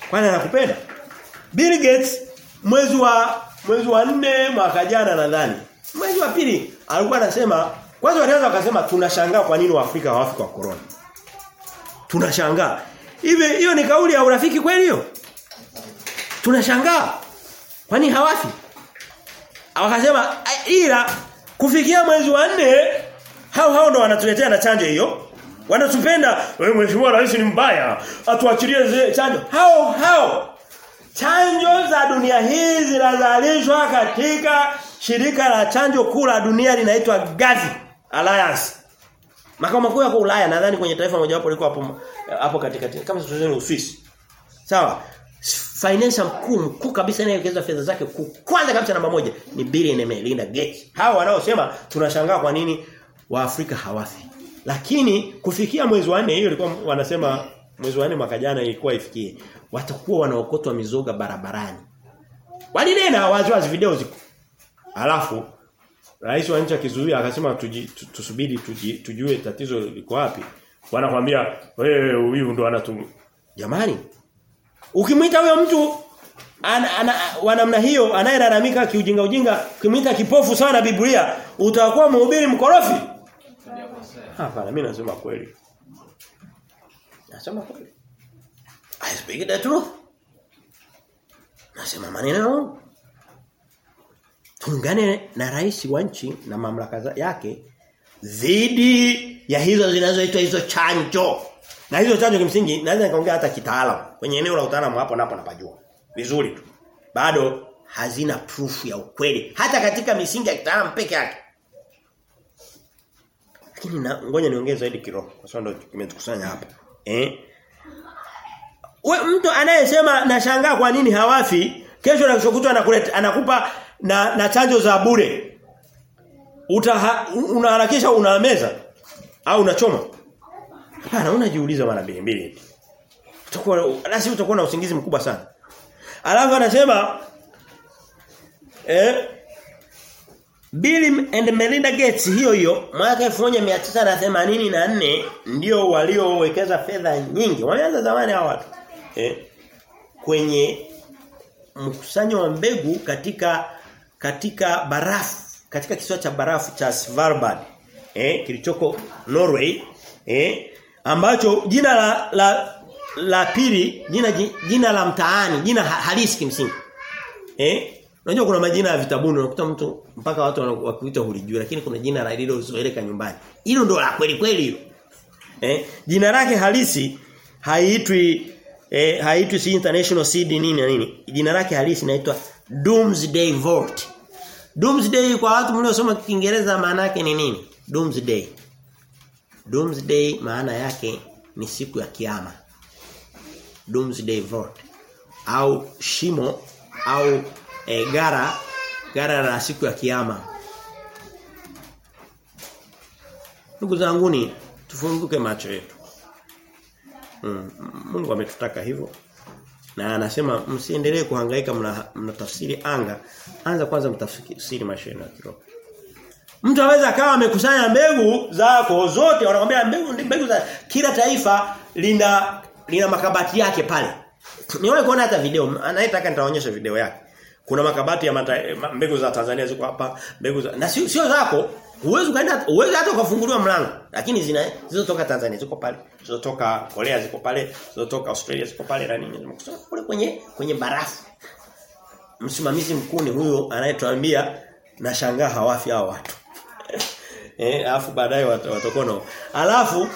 Kwani anakupenda? Bill Gates mwezi wa mwezi wa 4 mwaka jana nadhani mwezi wa pili alikuwa anasema kwanza walianza wakasema tunashangaa kwa nini waafrika hawafi kwa corona? Tunashangaa. Hivi hiyo ni kauli ya urafiki kweli hiyo? Tunashangaa. Kwani hawafi wakasema ila kufikia mwezi wa nne hao hao ndo wanatuletea na chanjo hiyo. Wanatupenda. Wewe mheshimiwa rais ni mbaya. Atuachilie chanjo. Hao hao chanjo za dunia hii zinazalishwa katika shirika la chanjo kuu la dunia linaitwa Gavi Alliance. Makao makuu yako Ulaya nadhani kwenye taifa mojawapo liko hapo hapo katikati kama sio Uswisi sawa financial mkuu mkuu kabisa anayewekeza fedha zake kwanza kabisa namba moja ni Bill and Melinda Gates. Hao wanaosema tunashangaa kwa nini waafrika hawafi. Lakini kufikia mwezi wa 4 hiyo ilikuwa wanasema mwezi wa 4 mwaka jana ilikuwa ifikie watakuwa wanaokotwa mizoga barabarani. Walinena wazi wazi video ziko. Alafu rais wa nchi akizuia akasema tuji, tusubiri tuji, tujue tatizo liko wapi. Wanakwambia wewe huyu ndo anatu jamani ukimwita huyo mtu ana, wa namna hiyo anayelalamika kiujinga ujinga ukimwita kipofu sana Biblia utakuwa mhubiri mkorofi? Hapana mimi nasema kweli. Nasema kweli. I speak the truth. Nasema maneno tuungane na rais wa nchi na mamlaka yake dhidi ya hizo zinazoitwa hizo chanjo na hizo chanjo kimsingi naweza nikaongea hata kitaalamu. Kwenye eneo la utaalamu hapo napo napajua. Vizuri tu. Bado hazina proof ya ukweli. Hata katika misingi ya kitaalamu peke yake. Lakini na ngoja niongeze zaidi kiroho kwa sababu ndio kimetukusanya hapa. Eh? We, mtu anayesema nashangaa kwa nini hawafi kesho na kesho kutwa anakuleta anakupa na, na chanjo za bure. Utaha, unaharakisha unameza au unachoma hapana unajiuliza mara mbili mbili utakuwa lazima utakuwa na usingizi mkubwa sana alafu anasema eh Bill and Melinda Gates hiyo hiyo mwaka 1984 ndio waliowekeza fedha nyingi. Wameanza zamani hao watu. Eh, kwenye mkusanyo wa mbegu katika katika barafu, katika kisiwa cha barafu cha Svalbard. Eh, kilichoko Norway, eh, ambacho jina la la la pili, jina jina la mtaani, jina halisi kimsingi. Eh, Unajua kuna majina ya vitabuni unakuta mtu mpaka watu wakuita hulijua lakini kuna jina la lilo usizoeleka nyumbani. Hilo ndo la kweli kweli hilo. Eh, jina lake halisi haiitwi eh, haitwi si international seed nini na nini. Jina lake halisi inaitwa Doomsday Vault. Doomsday kwa watu mliosoma Kiingereza maana yake ni nini? Doomsday. Doomsday maana yake ni siku ya kiyama. Doomsday Vault au shimo au e, gara gara la siku ya kiyama. Ndugu zanguni tufunguke macho yetu. Mm, Mungu ametutaka hivyo. Na anasema msiendelee kuhangaika mnatafsiri mna anga. Anza kwanza mtafsiri maisha ya kiroho. Mtu anaweza akawa amekusanya mbegu zako zote, wanakuambia mbegu mbegu za kila taifa lina lina makabati yake pale. Niwahi kuona hata video, anayetaka nitaonyesha video yake. Kuna makabati ya mata, mbegu za Tanzania ziko hapa, mbegu za na sio sio zako. Uwezo kaenda uwezo hata ukafunguliwa mlango. Lakini zina zilizotoka Tanzania ziko pale, zilizotoka Korea ziko pale, zilizotoka Australia ziko pale na nini zimekusanya kule kwenye kwenye barafu. Msimamizi mkuu ni huyo anayetuambia na shangaa hawafi hao watu. Eh alafu baadaye watakono. Alafu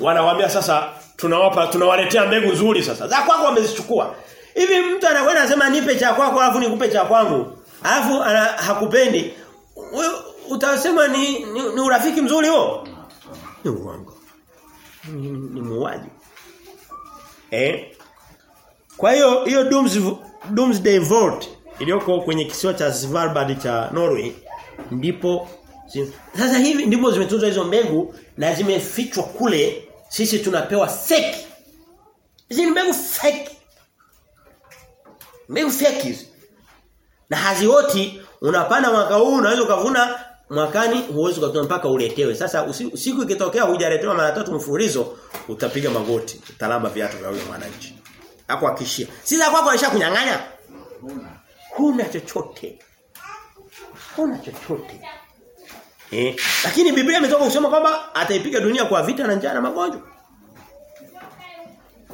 wanawaambia sasa tunawapa tunawaletea mbegu nzuri sasa. Za kwako wamezichukua. Hivi mtu anakwenda anasema nipe cha kwako alafu nikupe cha kwangu. Alafu hakupendi. Utasema ni, ni, ni urafiki mzuri huo? Ni uongo. ni, ni, muuaji. Eh? Kwa hiyo hiyo Dooms Doomsday Vault iliyoko kwenye kisiwa cha Svalbard cha Norway ndipo sasa hivi ndipo zimetunzwa hizo mbegu na zimefichwa kule sisi tunapewa fake. Hizi ni mbegu fake. Mbegu fake hizi. Na hazioti unapanda mwaka huu unaweza ukavuna mwakani huwezi kuvuna mpaka uletewe. Sasa siku ikitokea hujaletewa mara tatu mfululizo utapiga magoti, utalamba viatu vya huyo mwananchi. Hakuhakishia. Si za kwako alisha kunyang'anya. Huna chochote. Huna chochote. Eh, lakini Biblia imetoka kusema kwamba ataipiga dunia kwa vita na njaa na magonjwa.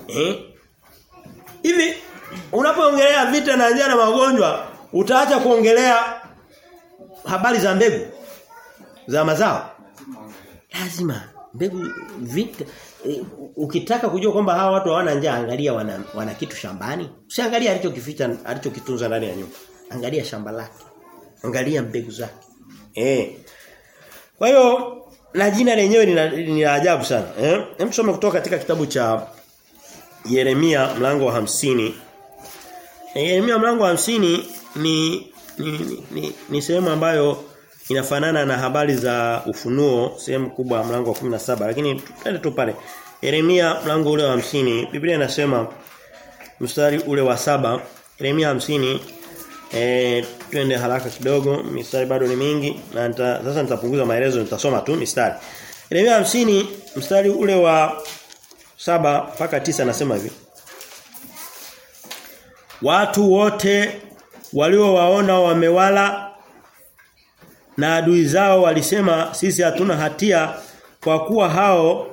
Eh? Hivi unapoongelea vita na njaa na magonjwa, utaacha kuongelea habari za mbegu za mazao? Lazima mbegu vita e, ukitaka kujua kwamba hawa watu hawana njaa angalia wana, wana kitu shambani. Usiangalia alichokificha alichokitunza ndani ya nyumba. Angalia shamba lake. Angalia mbegu zake. Eh. Kwa hiyo na jina lenyewe ni la ajabu sana. Eh? Hem tusome kutoka katika kitabu cha Yeremia mlango wa hamsini Yeremia mlango wa hamsini ni ni, ni, ni, ni sehemu ambayo inafanana na habari za ufunuo sehemu kubwa mlango wa 17 lakini twende tu pale. Yeremia mlango ule wa hamsini Biblia inasema mstari ule wa saba Yeremia hamsini Eh twende haraka kidogo mistari bado ni mingi na nita, sasa nitapunguza maelezo nitasoma tu mistari. Yeremia 50 mstari ule wa saba mpaka tisa nasema hivi. Watu wote waliowaona wamewala na adui zao walisema sisi hatuna hatia kwa kuwa hao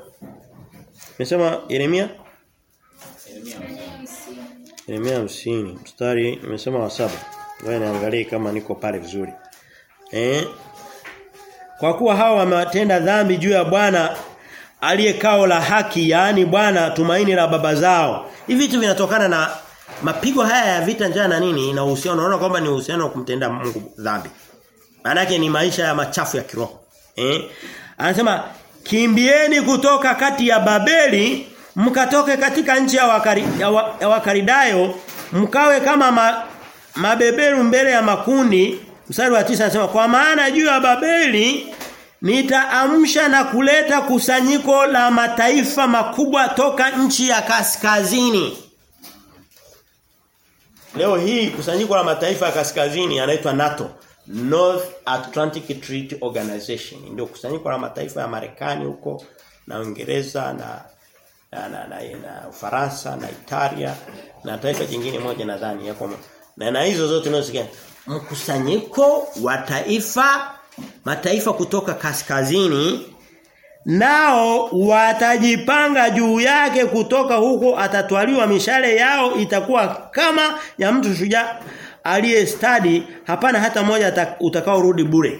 Nimesema Yeremia Yeremia 50 mstari nimesema wa saba Ngoja niangalie kama niko pale vizuri. Eh? Kwa kuwa hao wametenda dhambi juu ya Bwana aliyekao la haki, yaani Bwana tumaini la baba zao. Hivi vitu vinatokana na mapigo haya ya vita njaa na nini ina uhusiano unaona kwamba ni uhusiano wa kumtenda Mungu dhambi. Maana ni maisha ya machafu ya kiroho. Eh? Anasema kimbieni kutoka kati ya Babeli mkatoke katika nchi ya, wakari, ya, wa, ya Wakaridayo mkawe kama ma, mabeberu mbele ya makundi mstari wa tisa anasema kwa maana juu ya Babeli nitaamsha na kuleta kusanyiko la mataifa makubwa toka nchi ya kaskazini. Leo hii kusanyiko la mataifa ya kaskazini yanaitwa NATO North Atlantic Treaty Organization. Ndio kusanyiko la mataifa ya Marekani huko na Uingereza na na, na, na, na Ufaransa na Italia na taifa jingine moja nadhani yako na na hizo zote unazosikia. Mkusanyiko wa taifa mataifa kutoka kaskazini nao watajipanga juu yake kutoka huko atatwaliwa mishale yao itakuwa kama ya mtu shujaa aliyestadi hapana hata mmoja utakaorudi bure.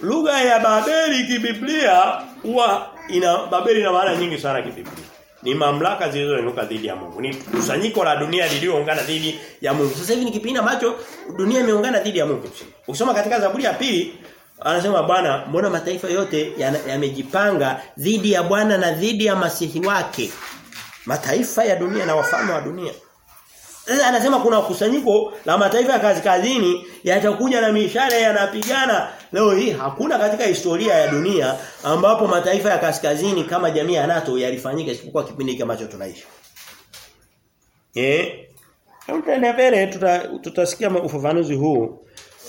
Lugha ya Babeli kibiblia huwa ina Babeli ina maana nyingi sana kibiblia ni mamlaka zilizoinuka dhidi ya Mungu. Ni kusanyiko la dunia lililoungana dhidi ya Mungu. Sasa hivi ni kipindi ambacho dunia imeungana dhidi ya Mungu. Ukisoma katika Zaburi ya pili anasema Bwana, mbona mataifa yote yamejipanga ya dhidi ya Bwana na dhidi ya masihi wake? Mataifa ya dunia na wafalme wa dunia. Sasa anasema kuna kusanyiko la mataifa ya kaskazini yatakuja na mishale yanapigana. Leo hii hakuna katika historia ya dunia ambapo mataifa ya kaskazini kama jamii ya NATO yalifanyika isipokuwa kipindi hiki ambacho tunaishi. Eh? Tutaendelea mbele tuta, tutasikia ufafanuzi huu.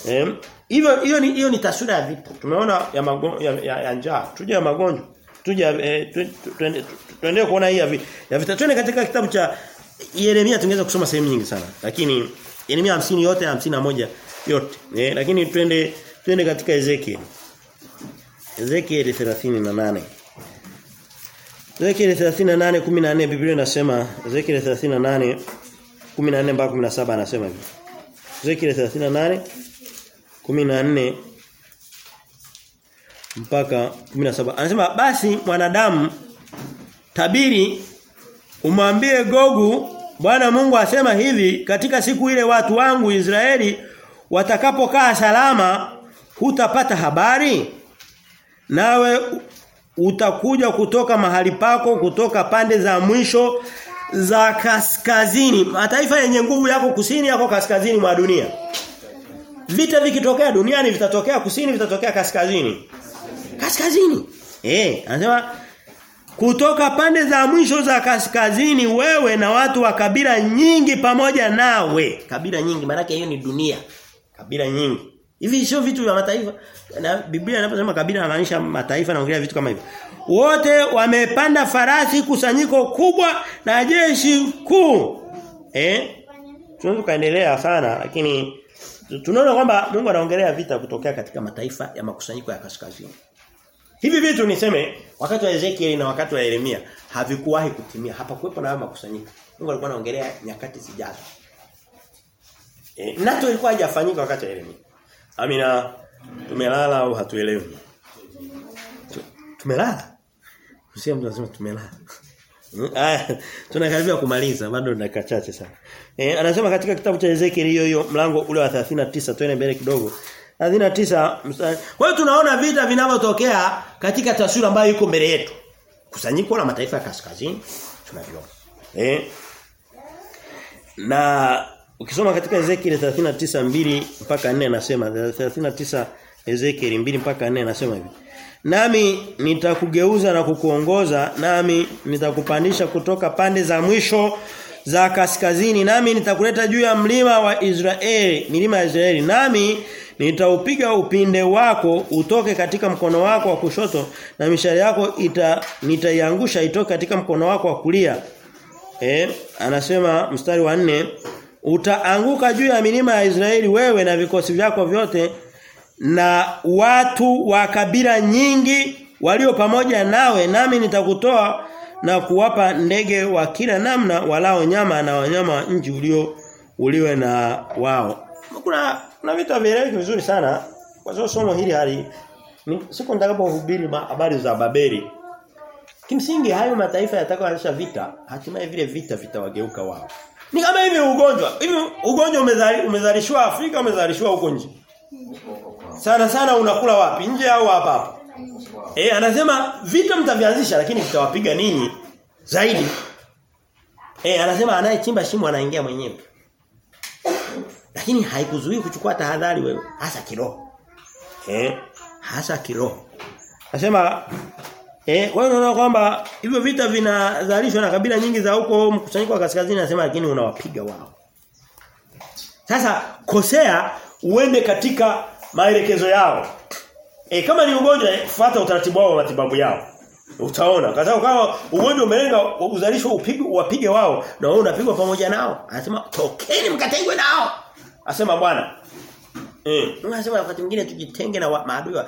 Eh? Hivyo hiyo ni hiyo ni taswira ya vita. Tumeona ya, magonjwa ya, ya, ya njaa, tuje ya magonjwa. Tuje eh, tuendelee tu, tu, kuona hii ya vita. Ya vita tuende katika kitabu cha Yeremia tungeweza kusoma sehemu nyingi sana. Lakini Yeremia 50 yote 51 yote. Eh, lakini twende twende katika Ezekiel. Ezekiel 38. Ezekiel 38:14 Biblia inasema Ezekiel 38:14 mpaka 17 anasema hivi. Ezekiel 38:14 14 mpaka 17 anasema basi mwanadamu tabiri umwambie Gogu Bwana Mungu asema hivi katika siku ile watu wangu Israeli watakapokaa salama hutapata habari nawe utakuja kutoka mahali pako kutoka pande za mwisho za kaskazini. Mataifa yenye nguvu yako kusini yako kaskazini mwa dunia. Vita vikitokea duniani vitatokea kusini vitatokea kaskazini. Kaskazini. Eh, anasema kutoka pande za mwisho za kaskazini wewe na watu wa kabila nyingi pamoja nawe. Kabila nyingi maana hiyo ni dunia. Kabila nyingi. Hivi sio vitu vya mataifa. Na Biblia inaposema kabila inamaanisha mataifa naongelea vitu kama hivyo. Wote wamepanda farasi kusanyiko kubwa na jeshi kuu. Eh? Tunaweza kaendelea sana lakini tunaona kwamba Mungu anaongelea vita kutokea katika mataifa ya makusanyiko ya kaskazini. Hivi vitu niseme wakati wa Ezekiel na wakati wa Yeremia havikuwahi kutimia. Hapakuwepo na makusanyiko. Mungu alikuwa anaongelea nyakati zijazo. E, nato ilikuwa haijafanyika wakati wa Yeremia. Amina tumelala au hatuelewi? Tumelala. Usia mtu anasema tumelala. Aya, tunakaribia kumaliza bado dakika chache sana. Eh anasema katika kitabu cha Ezekiel hiyo hiyo mlango ule wa 39 twende mbele kidogo. 39 mstari. Kwa hiyo tunaona vita vinavyotokea katika taswira ambayo iko mbele yetu. Kusanyiko la mataifa ya kaskazini tunaviona. Eh na ukisoma katika Ezekiel 39:2 mpaka 4 anasema 39 Ezekiel 2 mpaka 4 anasema hivi. Nami nitakugeuza na kukuongoza nami nitakupandisha kutoka pande za mwisho za kaskazini nami nitakuleta juu ya mlima wa Israeli milima ya Israeli nami nitaupiga upinde wako utoke katika mkono wako wa kushoto na mishale yako ita nitaiangusha itoke katika mkono wako wa kulia eh anasema mstari wa nne utaanguka juu ya milima ya Israeli wewe na vikosi vyako vyote na watu wa kabila nyingi walio pamoja nawe nami nitakutoa na kuwapa ndege wa kila namna walao nyama na wanyama wa nchi ulio uliwe na wao. Kuna na vita vieleweki vizuri sana kwa sababu somo hili hali siku nitakapohubiri habari za Babeli. Kimsingi hayo mataifa yatakayoanzisha vita, hatimaye vile vita vitawageuka wao. Ni kama hivi ugonjwa. Hivi ugonjwa umezali, umezalishwa Afrika umezalishwa huko nje. Sana sana unakula wapi? Nje au hapa hapa? Eh anasema vita mtavianzisha lakini vitawapiga ninyi zaidi. Eh anasema anayechimba shimo anaingia mwenyewe. Lakini haikuzuii kuchukua tahadhari wewe hasa kiroho. Eh hasa kiroho. Anasema eh wewe unaona kwamba hivyo vita vinazalishwa na kabila nyingi za huko mkusanyiko wa kaskazini anasema lakini unawapiga wao. Sasa kosea uende katika maelekezo yao. E, kama ni ugonjwa fuata utaratibu wao wa matibabu yao. Utaona. Kwa kama ugonjwa umelenga uzalishwe upige wapige wao na wewe unapigwa pamoja nao. Anasema tokeni mkatengwe nao. Anasema bwana. Eh, unasema wakati mwingine tujitenge na maadui.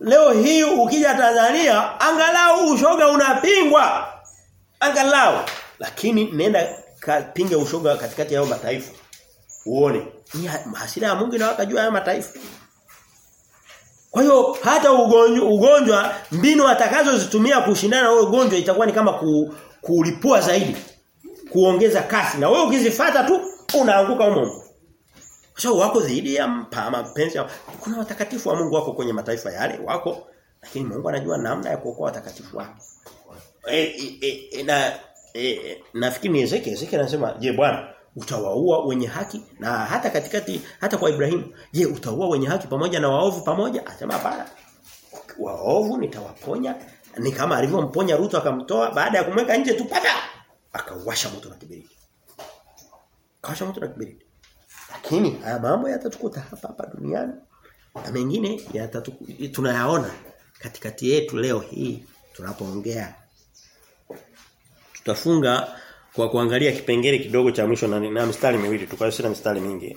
Leo hii ukija Tanzania angalau ushoga unapingwa. Angalau. Lakini nenda kapinge ushoga katikati ya mataifa. Uone. Hasira ya Mungu inawaka juu ya mataifa. Kwa hiyo hata ugonjwa, ugonjwa mbinu atakazozitumia kushindana na ugonjwa itakuwa ni kama ku, kulipua zaidi. Kuongeza kasi. Na wewe ukizifuata tu unaanguka humo. Kwa sababu wako dhidi ya mapenzi. Kuna watakatifu wa Mungu wako kwenye mataifa yale wako. Lakini Mungu anajua namna ya kuokoa watakatifu wake. E, e, e, na e, nafikiri ni Ezekiel Ezekiel anasema je bwana utawaua wenye haki? Na hata katikati hata kwa Ibrahimu je utaua wenye haki pamoja na waovu pamoja? Asema hapana. Waovu nitawaponya ni kama alivyomponya Ruto akamtoa baada ya kumweka nje tupata akawasha moto na kiberiti akawasha moto na kibiriti lakini haya mambo yatatukuta hapa hapa duniani na mengine yatatukuta tunayaona katikati yetu leo hii tunapoongea tutafunga kwa kuangalia kipengele kidogo cha mwisho na, na mstari miwili tukasema mstari mingi.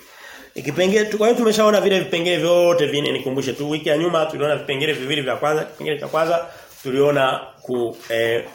Kipengele kwa hiyo tumeshaona vile vipengele vyote vine nikumbushe tu wiki ya nyuma tuliona vipengele viwili vya kwanza kipengele cha kwanza tuliona ku eh,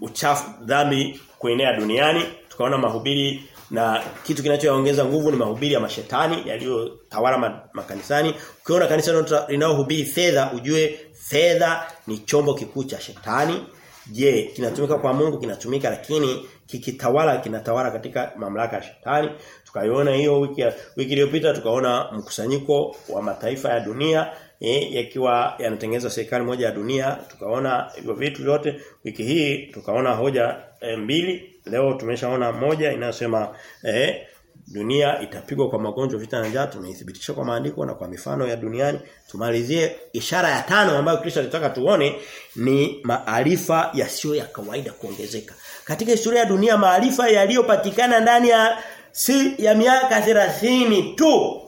uchafu dhambi kuenea duniani tukaona mahubiri na kitu kinachoongeza nguvu ni mahubiri ya mashetani yaliyotawala makanisani. Ukiona kanisa linalohubiri fedha ujue fedha ni chombo kikuu cha shetani. Je, kinatumika kwa Mungu? Kinatumika lakini kikitawala kinatawala katika mamlaka ya shetani. Tukaiona hiyo wiki wiki iliyopita tukaona mkusanyiko wa mataifa ya dunia eh, yakiwa yanatengeneza serikali moja ya dunia. Tukaona hivyo vitu vyote. Wiki hii tukaona hoja e, mbili. Leo tumeshaona moja inasema eh, dunia itapigwa kwa magonjwa vita na njaa. Tumeithibitisha kwa maandiko na kwa mifano ya duniani. Tumalizie. Ishara ya tano ambayo Kristo alitaka tuone ni maarifa yasiyo ya kawaida kuongezeka. Katika historia ya dunia maarifa yaliyopatikana ndani ya si ya miaka 30 tu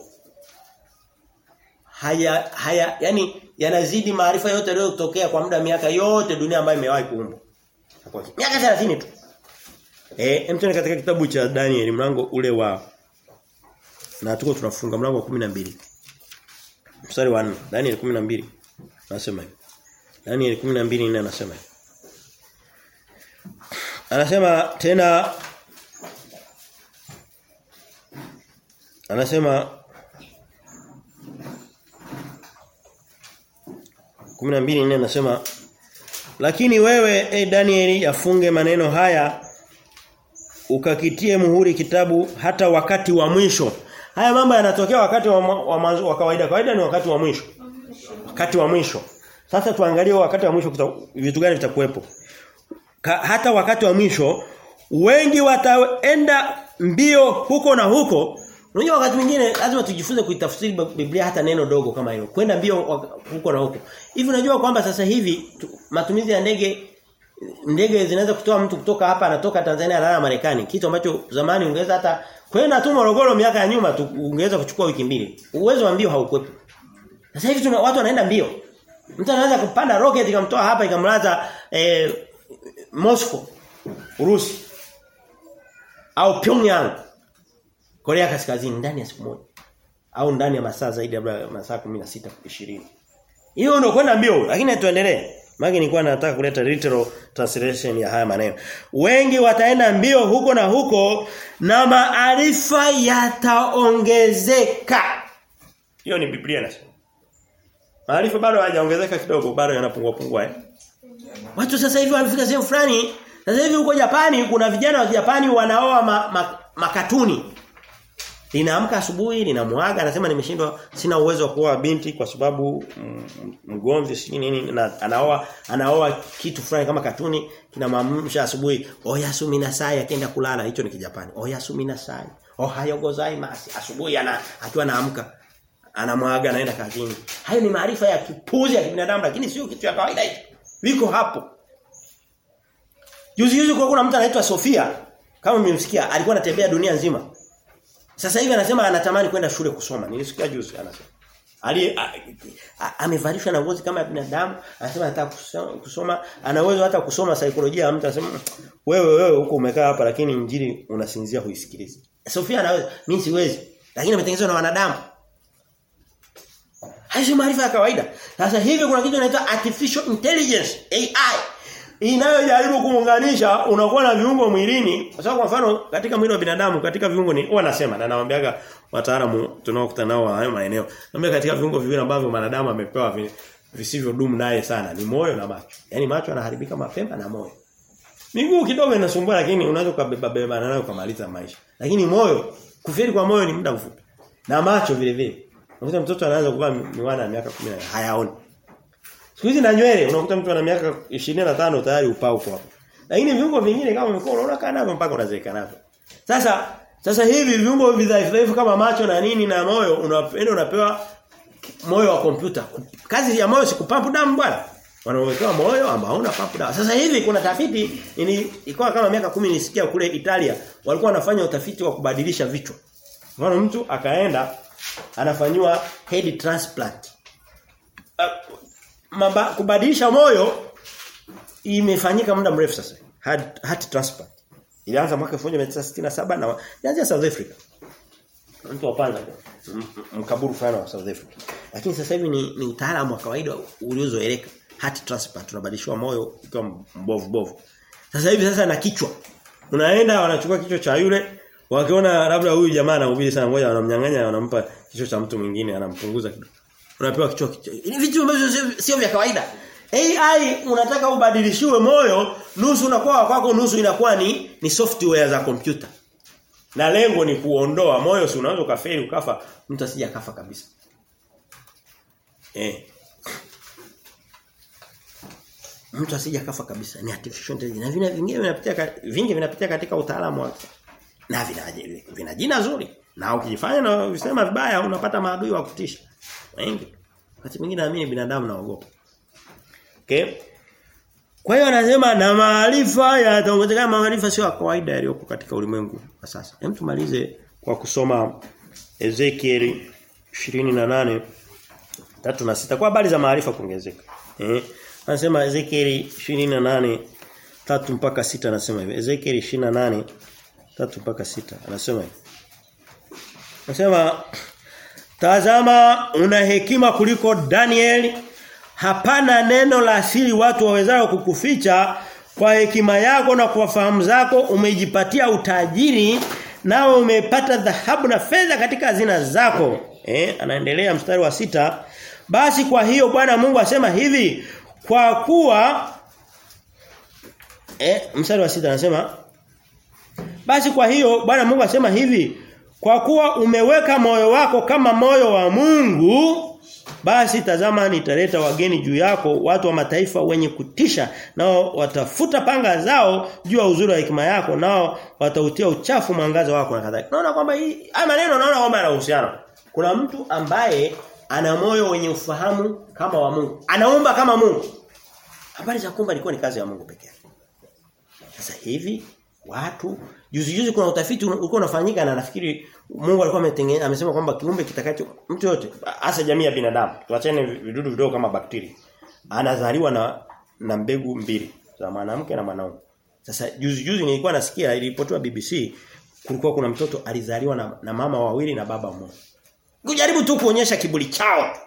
haya haya yani yanazidi maarifa yote yaliyotokea kwa muda miaka yote dunia ambayo imewahi kuumbwa miaka 30 tu. Eh mtu katika kitabu cha Daniel mlango ule wa na tuko tunafunga mlango wa 12 mstari wa 4 Daniel 12 anasema hivi. Daniel 12 nne anasema hivi. Anasema tena Anasema 12 nne anasema lakini wewe e Danieli yafunge maneno haya ukakitie muhuri kitabu hata wakati wa mwisho. Haya mambo yanatokea wakati wa, wa, wa, wa kawaida. Kawaida ni wakati wa mwisho. Wakati wa mwisho. Sasa tuangalie wakati wa mwisho vitu gani vitakuwepo. Hata wakati wa mwisho wengi wataenda mbio huko na huko. Unajua wakati mwingine lazima tujifunze kuitafsiri Biblia hata neno dogo kama hilo. Kwenda mbio huko na huko. Hivi unajua kwamba sasa hivi tu, matumizi ya ndege ndege zinaweza kutoa mtu kutoka hapa anatoka Tanzania analala Marekani kitu ambacho zamani ungeweza hata kwenda tu Morogoro miaka ya nyuma ungeweza kuchukua wiki mbili uwezo wa mbio haukuwepo sasa hivi tuna watu wanaenda mbio mtu anaweza kupanda rocket ikamtoa hapa ikamlaza eh, Moscow Urusi au Pyongyang Korea Kaskazini ndani ya siku moja au ndani ya masaa zaidi ya masaa 16 20 hiyo ndio kwenda mbio lakini tuendelee Magi nilikuwa nataka kuleta literal translation ya haya maneno. Wengi wataenda mbio huko na huko na maarifa yataongezeka. Hiyo ni Biblia nasema. Maarifa bado hayajaongezeka kidogo, bado yanapungua pungua eh. Watu sasa hivi wamefika sehemu fulani. Sasa hivi huko Japani kuna vijana wa Japani wanaoa ma, ma, makatuni. Linaamka asubuhi ninamwaga anasema nimeshindwa sina uwezo wa kuoa binti kwa sababu mgomvi si nini na anaoa anaoa kitu fulani kama katuni kinamamsha asubuhi Oyasu minasai akienda kulala. Hicho ni kijapani. Oyasu minasai. ohayo gozaimasu asubuhi ana akiwa anaamka anamwaga anaenda kazini. Hayo ni maarifa ya kipuzi ya kibinadamu lakini sio kitu ya kawaida hicho. Viko hapo. Juzi juzi kuna mtu anaitwa Sofia. Kama mmemsikia alikuwa anatembea dunia nzima sasa hivi anasema anatamani kwenda shule kusoma. Nilisikia juzi anasema. Ali amevalishwa na ngozi kama ya binadamu, anasema anataka kusoma, kusoma, ana uwezo hata kusoma saikolojia mtu anasema wewe wewe huko umekaa hapa lakini injili unasinzia huisikilizi. Sofia anaweza, mimi siwezi. Lakini ametengenezwa na wanadamu. Hayo maarifa ya kawaida. Sasa hivi kuna kitu kinaitwa artificial intelligence, AI inayojaribu kuunganisha unakuwa na viungo mwilini. Kwa sababu kwa mfano katika mwili wa binadamu katika viungo ni huwa nasema na nawaambiaga wataalamu tunaokutana nao hayo maeneo naambia katika viungo viwili ambavyo wanadamu amepewa visivyodumu naye sana ni moyo na macho. Yani macho yanaharibika mapema na moyo. Miguu kidogo inasumbua lakini unaweza kubeba beba nayo kumaliza maisha. Lakini moyo kufeli kwa moyo ni muda mfupi. Na macho vile vile. Unakuta mtoto anaanza kuvaa miwani ya miaka 10 hayaoni Siku hizi na nywele unakuta mtu ana miaka 25 tayari upau kwa hapo. Lakini viungo vingine kama mikono unaona kana navyo mpaka unazeeka navyo. Sasa sasa hivi viungo vidhaifu kama macho na nini na moyo unapenda unapewa moyo wa kompyuta. Kazi ya moyo si kupampu damu bwana. Wanawekewa moyo ambao una pampu damu. Sasa hivi kuna tafiti ilikuwa kama miaka 10 nisikia kule Italia walikuwa wanafanya utafiti wa kubadilisha vichwa. Mfano mtu akaenda anafanywa head transplant. Maba, kubadilisha moyo imefanyika muda mrefu sasa. Heart, heart transplant. Ilianza mwaka 1967 na ilianza South Africa. Mtu wa kwanza mkaburu fulani wa South Africa. Lakini sasa hivi ni, ni utaalamu wa kawaida uliozoeleka. Heart transplant tunabadilishwa moyo ukiwa mbovu bovu. Sasa hivi sasa na kichwa. Unaenda wanachukua kichwa cha yule wakiona labda huyu jamaa anahubiri sana moja wanamnyang'anya wanampa kichwa cha mtu mwingine anampunguza kidogo. Unapewa kichwa kichwa. Ni vitu ambavyo sio vya kawaida. AI unataka ubadilishiwe moyo, nusu unakuwa kwako, nusu inakuwa ni ni software za kompyuta. Na lengo ni kuondoa moyo si unaweza ukafeli ukafa, mtu asija kafa kabisa. Eh. Mtu asija kafa kabisa ni artificial intelligence. Na vina vingine vinapitia vingi vinapitia katika utaalamu wake. Na vina vina jina zuri. Na ukijifanya na visema vibaya unapata maadui wa kutisha. Wengi. Wakati mwingine naamini binadamu naogopa. Okay? Kwa hiyo anasema na maarifa yataongezeka maarifa sio kawaida yaliyopo katika ulimwengu wa sasa. Hem tumalize kwa kusoma Ezekiel 28 tatu na sita kwa habari za maarifa kuongezeka. Eh? Anasema Ezekiel 28 tatu mpaka sita anasema hivi. Ezekiel 28 tatu mpaka sita anasema hivi. Anasema Tazama una hekima kuliko Daniel. Hapana neno la asili watu wawezao kukuficha. Kwa hekima yako na kwa fahamu zako umejipatia utajiri nao umepata dhahabu na fedha katika hazina zako. Eh anaendelea mstari wa sita. Basi kwa hiyo Bwana Mungu asema hivi kwa kuwa eh mstari wa sita anasema basi kwa hiyo Bwana Mungu asema hivi kwa kuwa umeweka moyo wako kama moyo wa Mungu basi tazama nitaleta wageni juu yako watu wa mataifa wenye kutisha nao watafuta panga zao juu ya uzuri wa hekima yako nao watautia uchafu mwangaza wako na kadhalika. Naona kwamba hii haya maneno naona kwamba yanahusiana. Kuna mtu ambaye ana moyo wenye ufahamu kama wa Mungu. Anaomba kama Mungu. Habari za kumba ilikuwa ni kazi ya Mungu pekee. Sasa hivi watu juzi juzi kuna utafiti ulikuwa unafanyika na nafikiri Mungu alikuwa amesema kwamba kiumbe kitakacho mtu yote hasa jamii ya binadamu tuachane vidudu vidogo kama bakteria anazaliwa na na mbegu mbili za mwanamke na mwanaume. Sasa juzi juzi nilikuwa nasikia ilipotoa BBC kulikuwa kuna mtoto alizaliwa na, na mama wawili na baba mmoja. Kujaribu tu kuonyesha kiburi chao.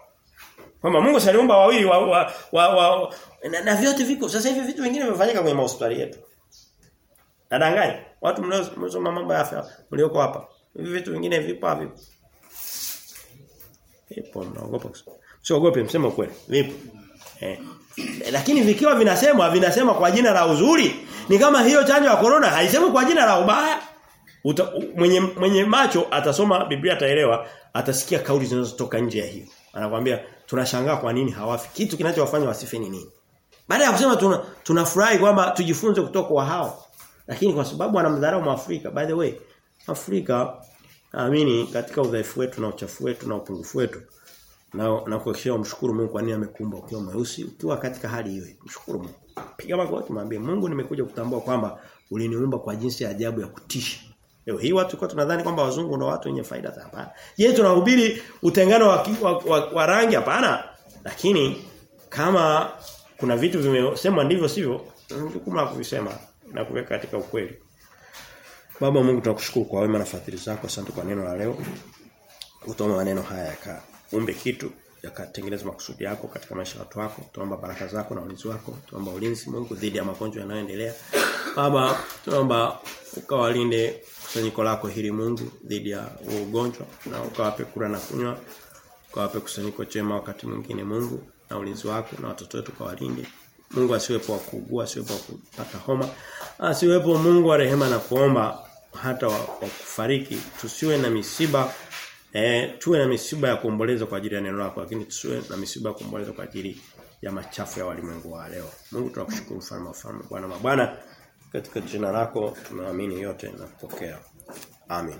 Kwamba Mungu saliumba wawili wa, wa, wa, wa na, na vyote viko. Sasa hivi vitu vingine vimefanyika kwenye hospitali yetu. Nadanganya. Watu mnaosoma mambo ya afya mlioko hapa. Hivi vitu vingine vipo hapo. Vipo mnaogopa kusema. Usiogope msema kweli. Vipo. Eh. Lakini vikiwa vinasemwa vinasema kwa jina la uzuri. Ni kama hiyo chanjo ya corona haisemwi kwa jina la ubaya. Uta, mwenye mwenye macho atasoma Biblia ataelewa, atasikia kauli zinazotoka nje ya hiyo. Anakuambia tunashangaa kwa nini hawafi. Kitu kinachowafanya wasife ni nini? Baada ya kusema tuna tunafurahi kwamba tujifunze kutoka kwa hao. Lakini kwa sababu anamdharau Mwafrika, by the way, Afrika naamini katika udhaifu wetu na uchafu wetu na upungufu wetu na na kuhakikisha umshukuru Mungu kwa nini amekumba ukiwa mweusi, ukiwa katika hali hiyo. Mshukuru Mungu. Piga magoti mwambie Mungu nimekuja kutambua kwamba uliniumba kwa jinsi ya ajabu ya kutisha. Leo hii watu kwa tunadhani kwamba wazungu ndio watu wenye faida za hapana. Je, tunahubiri utengano wa, wa, wa, wa rangi hapana? Lakini kama kuna vitu vimesemwa ndivyo sivyo, jukumu la kuvisema na kuweka katika ukweli. Baba Mungu tunakushukuru kwa wema na fadhili zako. Asante kwa neno la leo. Utoma maneno haya yaka umbe kitu yakatengeneza makusudi yako katika maisha ya watu wako. Tuomba baraka zako na ulinzi wako. Tuomba ulinzi Mungu dhidi ya magonjwa yanayoendelea. Baba, tunaomba ukawalinde kusanyiko lako hili Mungu dhidi ya ugonjwa na ukawape kula na kunywa. Ukawape kusanyiko chema wakati mwingine Mungu na ulinzi wako na watoto wetu kawalinde. Mungu asiwepo wa kuugua, asiwepo wa kupata homa. Asiwepo Mungu wa rehema na kuomba hata wa, wa kufariki. Tusiwe na misiba eh tuwe na misiba ya kuomboleza kwa ajili ya neno lako lakini tusiwe na misiba ya kuomboleza kwa ajili ya machafu ya walimwengu wa leo. Mungu tunakushukuru mfalme mafamu Bwana mabwana katika jina lako tunaamini yote na kupokea. Amen.